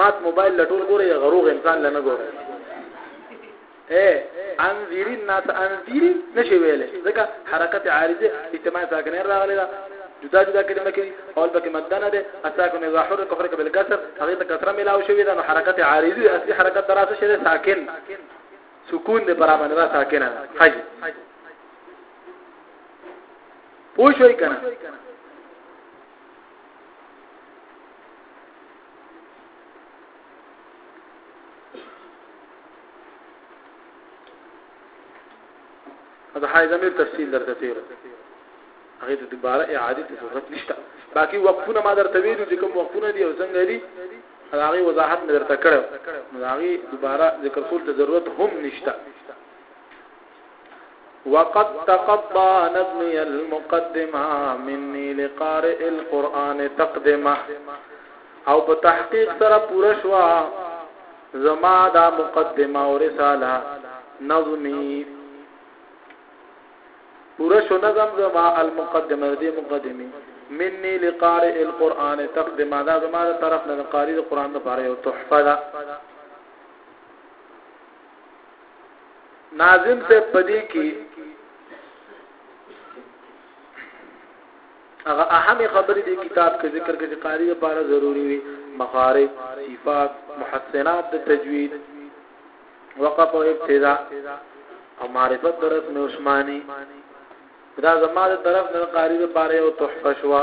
مات موبایل لټول ګوره غروغ انسان لنه ګوره اے انذری الناس انذری نشي ویلې ځکه حرکت عارضه اجتماع ساکنه راغلی دا جدا جدا کلمه کې اول پکې مدنه ده اساکن اذا حرک حرک بالکسر هغه ته کسره ملاو شوی دا حرکت عارضی اصلي حرکت دراسه شوی ساکن سکون دې پر باندې را ساکنه حج پوښوي کنه دا حای زمير تفصیل درته تیر هغه د دوباره اعاده ته ضرورت نشته باقي وقفونه ما درته ویلو چې کوم وقفونه دي او څنګه دي هغه وضاحت مې درته کړو نو هغه دوباره ذکر کول ته ضرورت هم نشته وقد تقبا نظمي المقدمه مني لقارئ القرآن تقدمه او په تحقیق سره پوره شو زما دا مقدمه او رساله نظمي پورا شو نظم زما المقدمه دې مقدمي مني لقارئ القرآن تقدم دا زما له طرف نه قاری القرآن لپاره یو تحفه ده ناظم صاحب پدې کې هغه اهم خبرې د کتاب کې ذکر کې قاری لپاره ضروری وي مخارج صفات محسنات د تجوید وقف او ابتدا او معرفت درس مې عثماني دا زماده طرف نه قاری لپاره یو تحفه شوا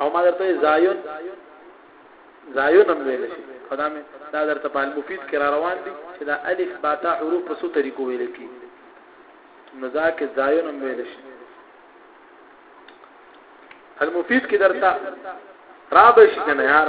او ما درته زایون زایون هم ویل شي خدا مې دا درته په المفید کې را روان دي چې دا الف با تا حروف په څو طریقو ویل کی نو دا کې زایون هم ویل شي المفید کې درته را به شي کنه یار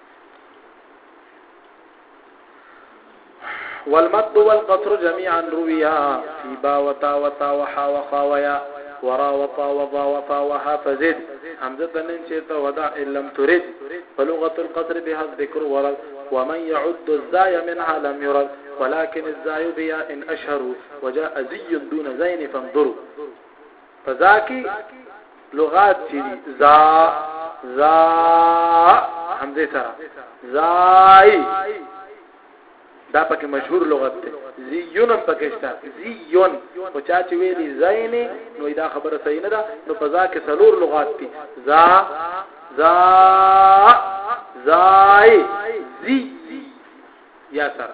والمد والقطر جميعا رويا في با وتا وتا وحا وخا ويا ورا وطا وضا وطا وها فزد حمزة نن شئت ودع إن لم ترد فلغة القطر بها الذكر ورد ومن يعد الزاي منها لم يرد ولكن الزاي بها إن أشهروا وجاء زي دون زين فانظروا فضا کی لغات چی دی زا زا حمزه سره زای دا پکې مشهور لغت دی زیون هم پکې شته زیون او چا چې ویلي زین نو دا خبره صحیح نه ده نو په ځا کې څلور لغات دي زا زا زای زی یا سره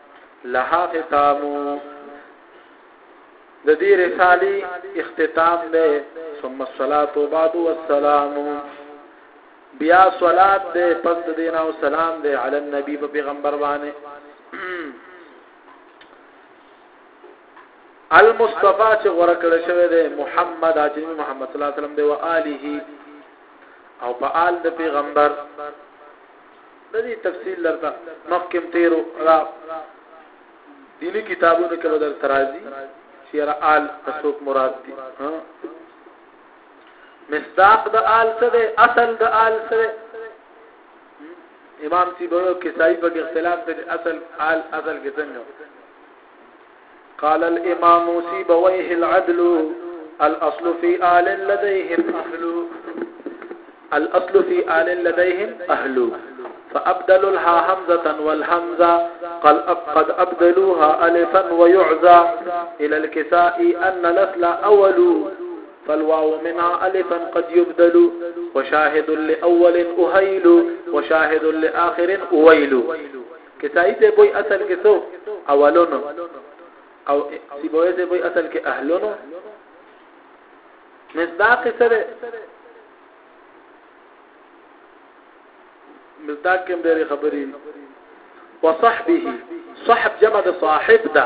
لها ختام د دې رسالي اختتام ده ثم الصلاه بعد والسلام بیا صلات ده پس د دین او سلام ده علی النبی په پیغمبر باندې المصطفی چې غره کړی شوی ده محمد اجمی محمد صلی الله علیه وسلم ده او آله او په آل د پیغمبر د دې تفصیل درته مخکم تیرو را دینی کتابونو کې بدر ترازی شیر آل تسوک مراد دی مصداق د آل څه دی اصل د آل څه دی امام سیبوی او کسائی په اختلاف دی اصل آل اصل کې څنګه قال الإمام سيبويه العدل الأصل في آل لديهم أهل الأصل في آل لديهم أهل فأبدلوا الها همزة والهمزة قد أبدلوها ألفا ويعزى إلى الكساء أن لفل أول فالواو منها ألفا قد يبدل وشاهد لأول أهيل وشاهد لآخر أويل کسائی ته بوئی اصل کې سو اولونو او سیبوی ته بوئی اصل کې اهلونو مصداق سره مصداق کوم ډېر خبرې وصحبه صاحب جمع د صاحب ده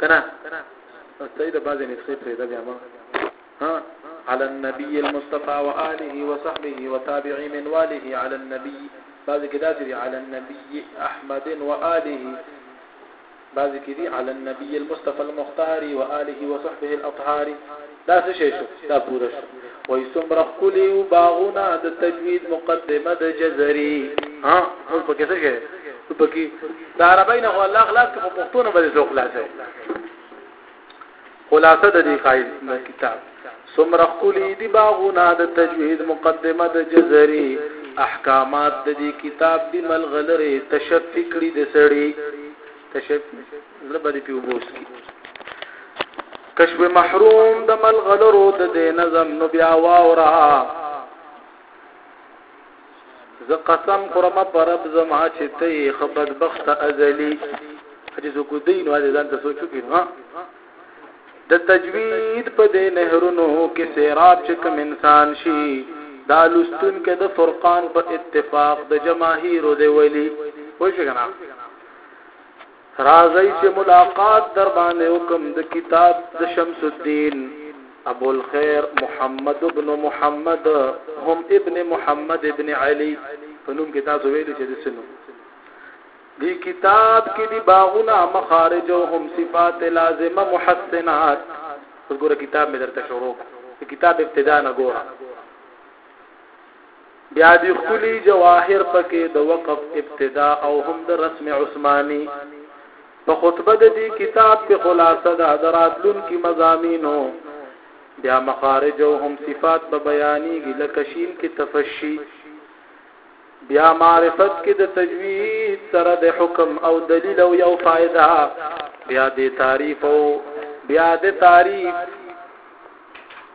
کنه بس ته د بعضې نسخې پرېږده بیا ما ها على النبي المصطفى وآله وصحبه وتابعي من واله على النبي بعضې کې داسې دي على النبي احمد وآله بعضې کې دي على النبي المصطفى المختار وآله وصحبه الأطهار دا څه شي شو دا پوره شو وای څومره خولي او باغونه د تجوید مقدمه د جزري ها اوس پکې څه شي ته پکې د عربی نه الله خلاص کې په پښتو نه باندې څو خلاصه خلاصه د دې قائد کتاب څومره خولي دی باغونه د تجوید مقدمه د جزري احکامات د دې کتاب دی ملغلره تشفی کړی د سړی کشف زړه باندې په وبوس کی کشف محروم د ملغلرو د دې نظم نو بیا واورا ز قسم خرم پرب زما چې ته خبد بخت ازلی چې زه کو دین او ځان ته سوچو کې ها د تجوید په دې نهرونو کې سیراب چې کوم انسان شي دا لستون کې د فرقان په اتفاق د جماهیر دی ولی وای څنګه راځئ چې ملاقات در باندې وکم د کتاب د شمس الدین ابو الخير محمد ابن محمد هم ابن محمد ابن علي په نوم کې تاسو ویلي چې د سنو دی کتاب کې دی باغونه مخارج او هم صفات لازمه محسنات وګوره کتاب مې درته شروع کتاب ابتدا نه ګوره بیا دي ښکلي جواهر پکې د وقف ابتدا او هم د رسم عثماني په خطبه د دې کتاب کې خلاصه ده د راتلونکي مضامینو بیا مخارج او هم صفات به بیانېږي لکه شین کې تفشي بیا معرفت کې د تجوید سره د حکم او دلیل او یو فائدہ بیا د تعریف او بیا د تعریف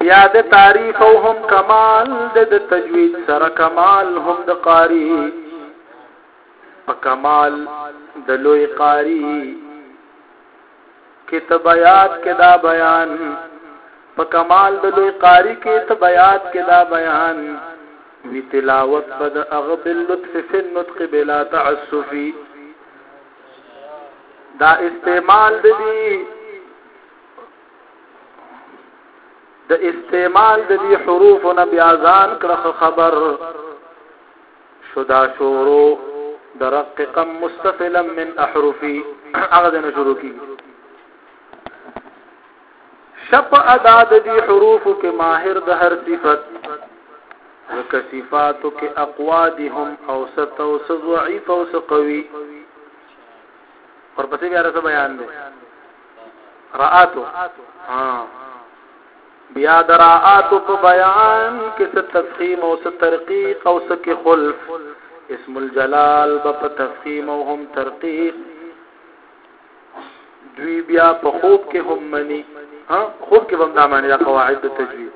بیا د تعریف او هم کمال د د تجوید سره کمال هم د قاری په کمال د لوی قاری کې تبیات کې دا بیان په کمال د لوی قاری کې تبیات کې دا بیان وی تلاوت بد اغب اللطف فی النطق بلا تعسفی دا استعمال د دې د استعمال د دې حروف نه بیا ځان کړه خبر شدا شورو درققا مستفلا من احرفي هغه نه شروع کی شپ ادا د دې حروف کې ماهر د هر صفت وکصفاتو کې اقوادهم اوسط او ضعیف او قوي ورپسې بیا راځه بیان دی راتو ها بیا درات په بیان کې څه تفخیم او څه ترقیق او څه کې خلف اسم الجلال په تفخیم او هم ترقیق دوی بیا په خوب کې هم مني ها خوب کې هم دا معنی دا قواعد د تجوید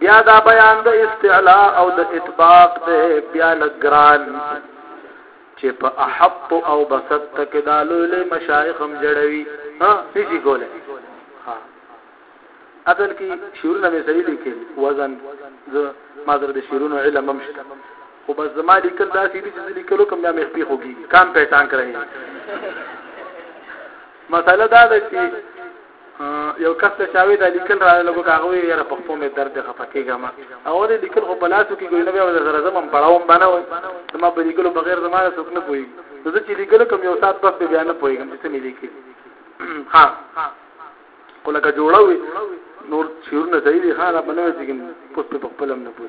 بیا دا بیان د استعلا او د اطباق د بیا لګران چې په احط او بسط تک دالو له مشایخ هم جوړوي ها نشي کوله ها اصل کې شعرونه مې صحیح لیکل وزن ز ما در د شعرونو علم هم شته خو بس زما لیکل دا سیدی چې لیکلو کوم بیا مې خپې خوږي کام پېټان کړی مساله دا ده چې یو کس له چاوي دا لیکل را لګو کاغه وی یاره په خپل مې درد دی خفه کېږم او دې لیکل خو په لاسو کې ګوینه بیا زره زمم پړاوم باندې وای زما په لیکلو بغیر زما څوک نه پوي زه چې لیکل کوم یو سات پس بیا نه پويګم چې مې لیکل ها کولکه جوړوي نور چیرونه صحیح دي ها دا بنوي چې پوسټ په خپلم نه پوي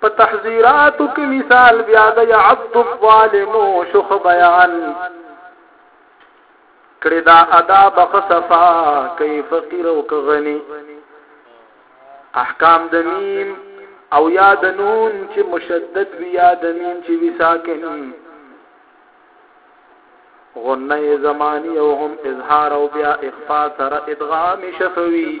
په تحذيراتو کې مثال بیا د عبد الظالم شخ بیان کړی دا ادا بخصفا کای فقیر او غنی احکام د میم او یا د نون چې مشدد وی یا د میم چې وی ساکن غنه زمانی او هم اظهار او بیا اخفاء سره ادغام شفوی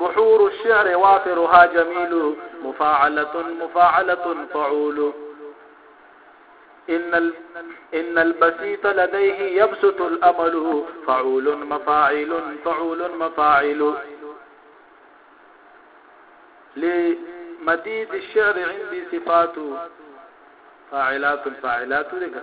بحور الشعر وافرها جميل مفاعلة مفاعلة طعول ان ال... ان البسيط لديه يبسط الامل فعول مفاعل فعول مفاعل لمديد الشعر عندي صفات فاعلات فاعلات لك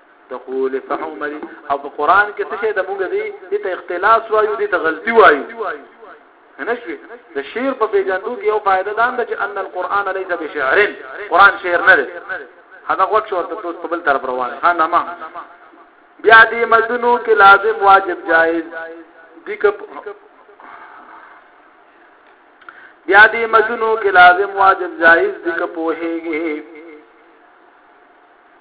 تقول فعملي او په قران کې څه شی د موږ دی د اختلاس وایو د غلطي وایو نشوي د شعر په پیجندو کې یو فائدہ دام ده چې ان القرآن ليس بشعر قرآن شعر نه دی هدا وخت شو ته په بل طرف روان ها نه ما بیا دې مدنو کې لازم واجب جائز دي کپ بیا دې مدنو کې لازم واجب جائز دي کپ وهيږي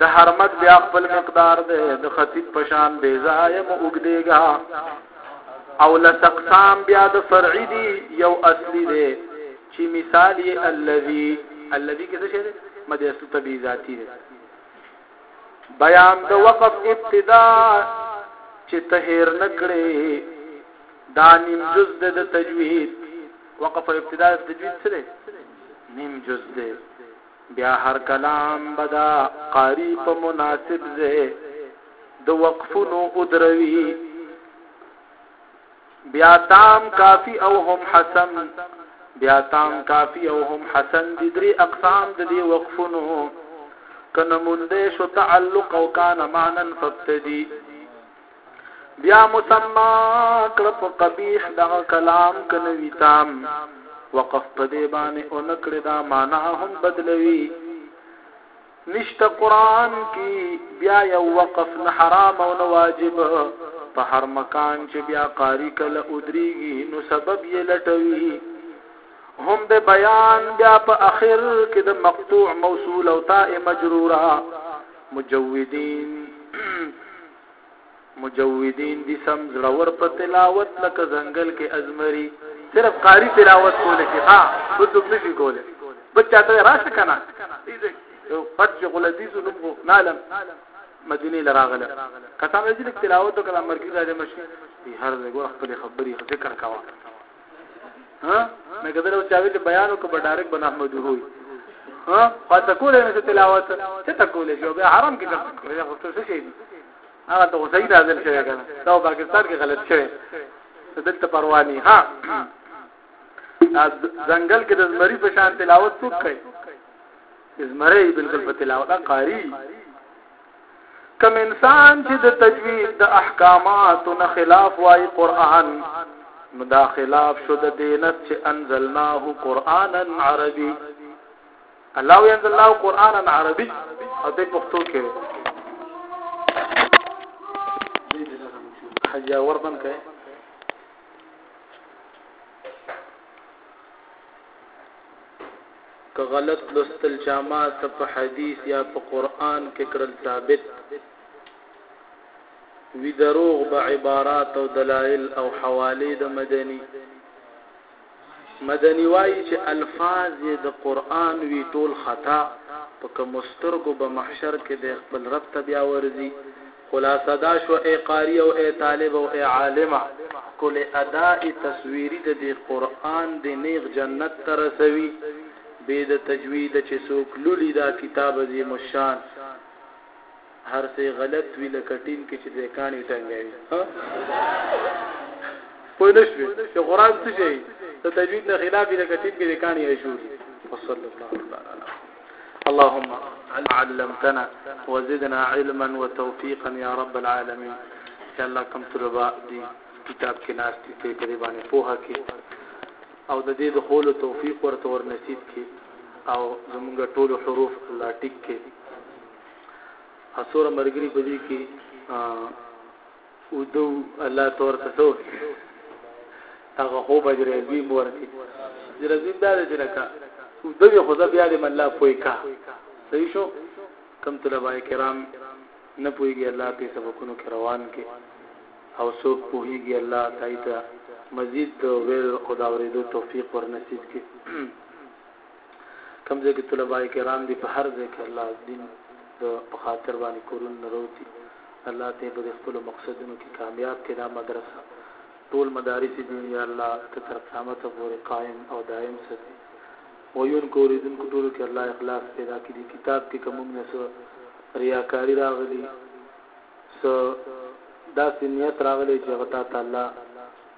د حرمت بیا خپل مقدار دی د خطیب پشان بی ځای مو وګدیګا او لسقسام بیا د فرعی دی یو اصلي دی چې مثال یې الذی الذی کې څه شی دی مد اصل طبیعی ذاتی دی بیان د وقف ابتدا چې تهیر نکړي دا نیم جز د تجوید وقف ابتدا د تجوید سره نیم جز دی بیا هر کلام به دا قاري په مناسب ځای د وقفونو ادروي بیا تام کافی او هم حسن بیا تام کافی او هم حسن د درې اقسام د دې وقفونو کنه مونده شو تعلق او کان معنا فابتدی بیا مسما کړه په قبیح دغه کلام کنوي تام وقف په دې باندې او نکړه دا معنا هم بدلوي نشته قران کې بیا یو وقف نه حرام او نه واجب په هر مکان چې بیا قاری کله ودریږي نو سبب یې لټوي هم به بیان بیا په اخر کې د مقطوع موصول او تاء مجروره مجویدین مجویدین دي سم زړور په تلاوت لکه ځنګل کې ازمري صرف قاری تلاوت کول شي ها بل څه نشي کوله بل چاته راشه کنه یو فرد چې غلطیز نوم خو نالم مدینه لراغله کته مې چې تلاوت وکړه مرګي راځي مشي هر ځای ګور خپل خبري ذکر کاوه ها مې کدل او چاوي ته بیان او کبه ډایرک بن احمد وي ها پاتہ کولې نه تلاوت څه ته کولې شو به حرام کې کړم دا خو څه شي دي هغه ته صحیح نازل شوی کنه دا پاکستان کې غلط شوی دلته پرواني ها ځنګل کې د زمری په شان تلاوت څوک کوي زمری بالکل په تلاوت قاری کوم انسان چې د تجوید د احکاماتو نه خلاف وایي قرآن نو دا خلاف شو د دینت چې انزلناه قرآنا عربی الله وی انزلناه قرآنا عربی او دې پښتو کې حیا وربن کوي که غلط لوستل چا ما ته په حديث يا په قرآن کې کړل ثابت وي دروغ به عبارات او دلائل او حوالې د مدني مدني وايي چې الفاظ يې د قرآن وي ټول خطا په کوم سترګو به محشر کې د خپل رب ته بیا ورځي خلاصه دا شوه ای قاري او ای طالب او ای عالمه ښکلې ادا ای تصويري د دې قرآن دې نېغ جنت ته رسوي بې د تجويده چې څوک لولي دا کتاب عظيم الشان هر څۀ غلط وي لکه ټين کې چې دې کاڼي ټنګوي ها پوه نه شوې چې قرآن څه شي د تجويد نه خلاف لکه ټين کې دې کاڼي ايشوري وصلی الله تعالی اللهم علمتنا وزدنا علما وتوفيقا يا رب العالمين يا الله کوم طلبه دي کتاب کې ناس دي ته په دې باندې پوه کې او د دې دخول توفيق ورته ور نصیب کې او زمونږ ټول حروف الله ټیک کې اسور مرګري په دې کې اودو الله تور ته سو هغه هو بجر عظیم ورکی بجر عظیم دا دی لکه اودو دی خدا بیا دی الله پوی کا صحیح شو کم طلبه کرام نه پویږي الله په سبقونو کې روان کې او څوک پوهیږي الله تعالی ته مزید د ویل او دا ورېدو توفیق ورنصیب کړي کوم ځای کې طلباء کرام دي په هر ځای کې الله دین د په خاطر باندې کورونه نه روتي الله ته په خپل مقصدونو کې کامیاب کړي دا مدرسه ټول مدارس دین یا الله ته تر قیامت پورې قائم او دائم ساتي ویون کوریدون کو ټول کې الله اخلاص پیدا کړي کتاب کې کوم نه سو ریاکاری راغلی سو دا سنیت راغلی چې غتا تعالی